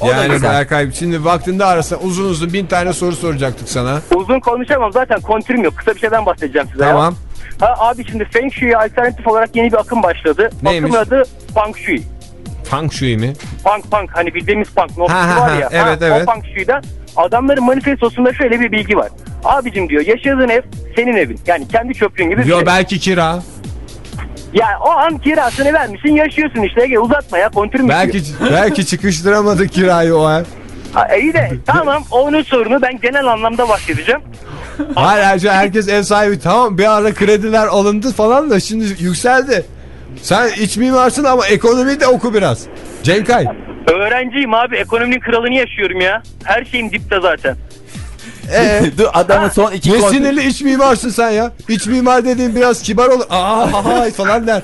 O yani. Berkay şimdi vaktinde arasa uzun uzun bin tane soru soracaktık sana. Uzun konuşamam zaten kontürüm yok. Kısa bir şeyden bahsedeceğim size ya. Ha abi şimdi Feng Shui'ye alternatif olarak yeni bir akım başladı. Neymiş? Akımın adı Feng Shui. Feng Shui mi? Punk punk hani bildiğimiz punk noktası var ha, ya. evet, ha, evet. O punk Shui'den adamların manifestosunda şöyle bir bilgi var. Abicim diyor yaşadığın ev senin evin. Yani kendi çöplüğün gibi Yo şey. belki kira. Ya o an kirasını vermişsin yaşıyorsun işte Ege uzatma ya kontürüm Belki belki çıkıştıramadı kirayı o ev. Ha, iyi de tamam onun sorunu ben genel anlamda bahsedeceğim. Hayır her- herkes ev sahibi tamam bir ara krediler alındı falan da şimdi yükseldi. Sen iç mimarsın ama ekonomi de oku biraz. Cenkay. Öğrenciyim abi ekonominin kralını yaşıyorum ya. Her şeyim dipte zaten. Ee, <laughs> Dur adamın son iki ne kont- sinirli iç mimarsın sen ya. İç mimar dediğin biraz kibar olur. Aa falan der.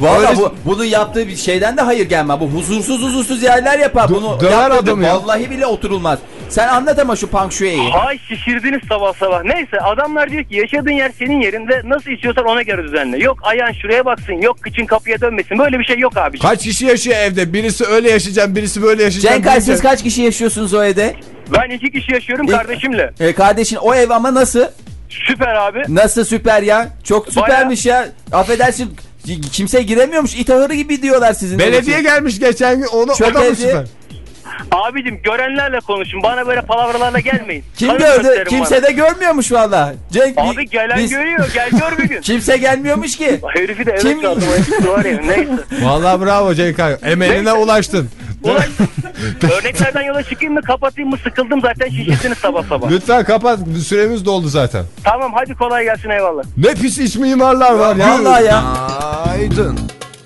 Valla Öyle- bu, bunun yaptığı bir şeyden de hayır gelme. Bu huzursuz huzursuz yerler yapar. Bunu döver yapmadı. adamı ya. Vallahi bile oturulmaz. Sen anlat ama şu punk şueyi. Ay şişirdiniz sabah sabah. Neyse adamlar diyor ki yaşadığın yer senin yerinde nasıl istiyorsan ona göre düzenle. Yok ayağın şuraya baksın yok kıçın kapıya dönmesin böyle bir şey yok abi. Kaç kişi yaşıyor evde? Birisi öyle yaşayacak, birisi böyle yaşayacak. Cenkay birisi- siz kaç kişi yaşıyorsunuz o evde? Ben iki kişi yaşıyorum İlk- kardeşimle. E, kardeşin o ev ama nasıl? Süper abi. Nasıl süper ya? Çok süpermiş ya. Affedersin kimse giremiyormuş. İtahırı gibi diyorlar sizin. Belediye gelmiş geçen gün onu Çok o da mı süper? Abicim görenlerle konuşun bana böyle palavralarla gelmeyin. <laughs> Kim Tanım gördü? Kimse bana. de görmüyormuş valla. Cenk Abi gelen biz- görüyor gel gör bir gün. <laughs> Kimse gelmiyormuş ki. <laughs> Herifi de evet Kim- çaldım var ya neyse. Vallahi bravo Cenkay. Emeline Neyse. ulaştın. Ulan, örneklerden yola çıkayım mı kapatayım mı sıkıldım zaten şişirdiniz sabah sabah. Lütfen kapat. Süremiz doldu zaten. Tamam hadi kolay gelsin eyvallah. Ne pis iç mimarlar var ya. Vallahi ya. Aydın.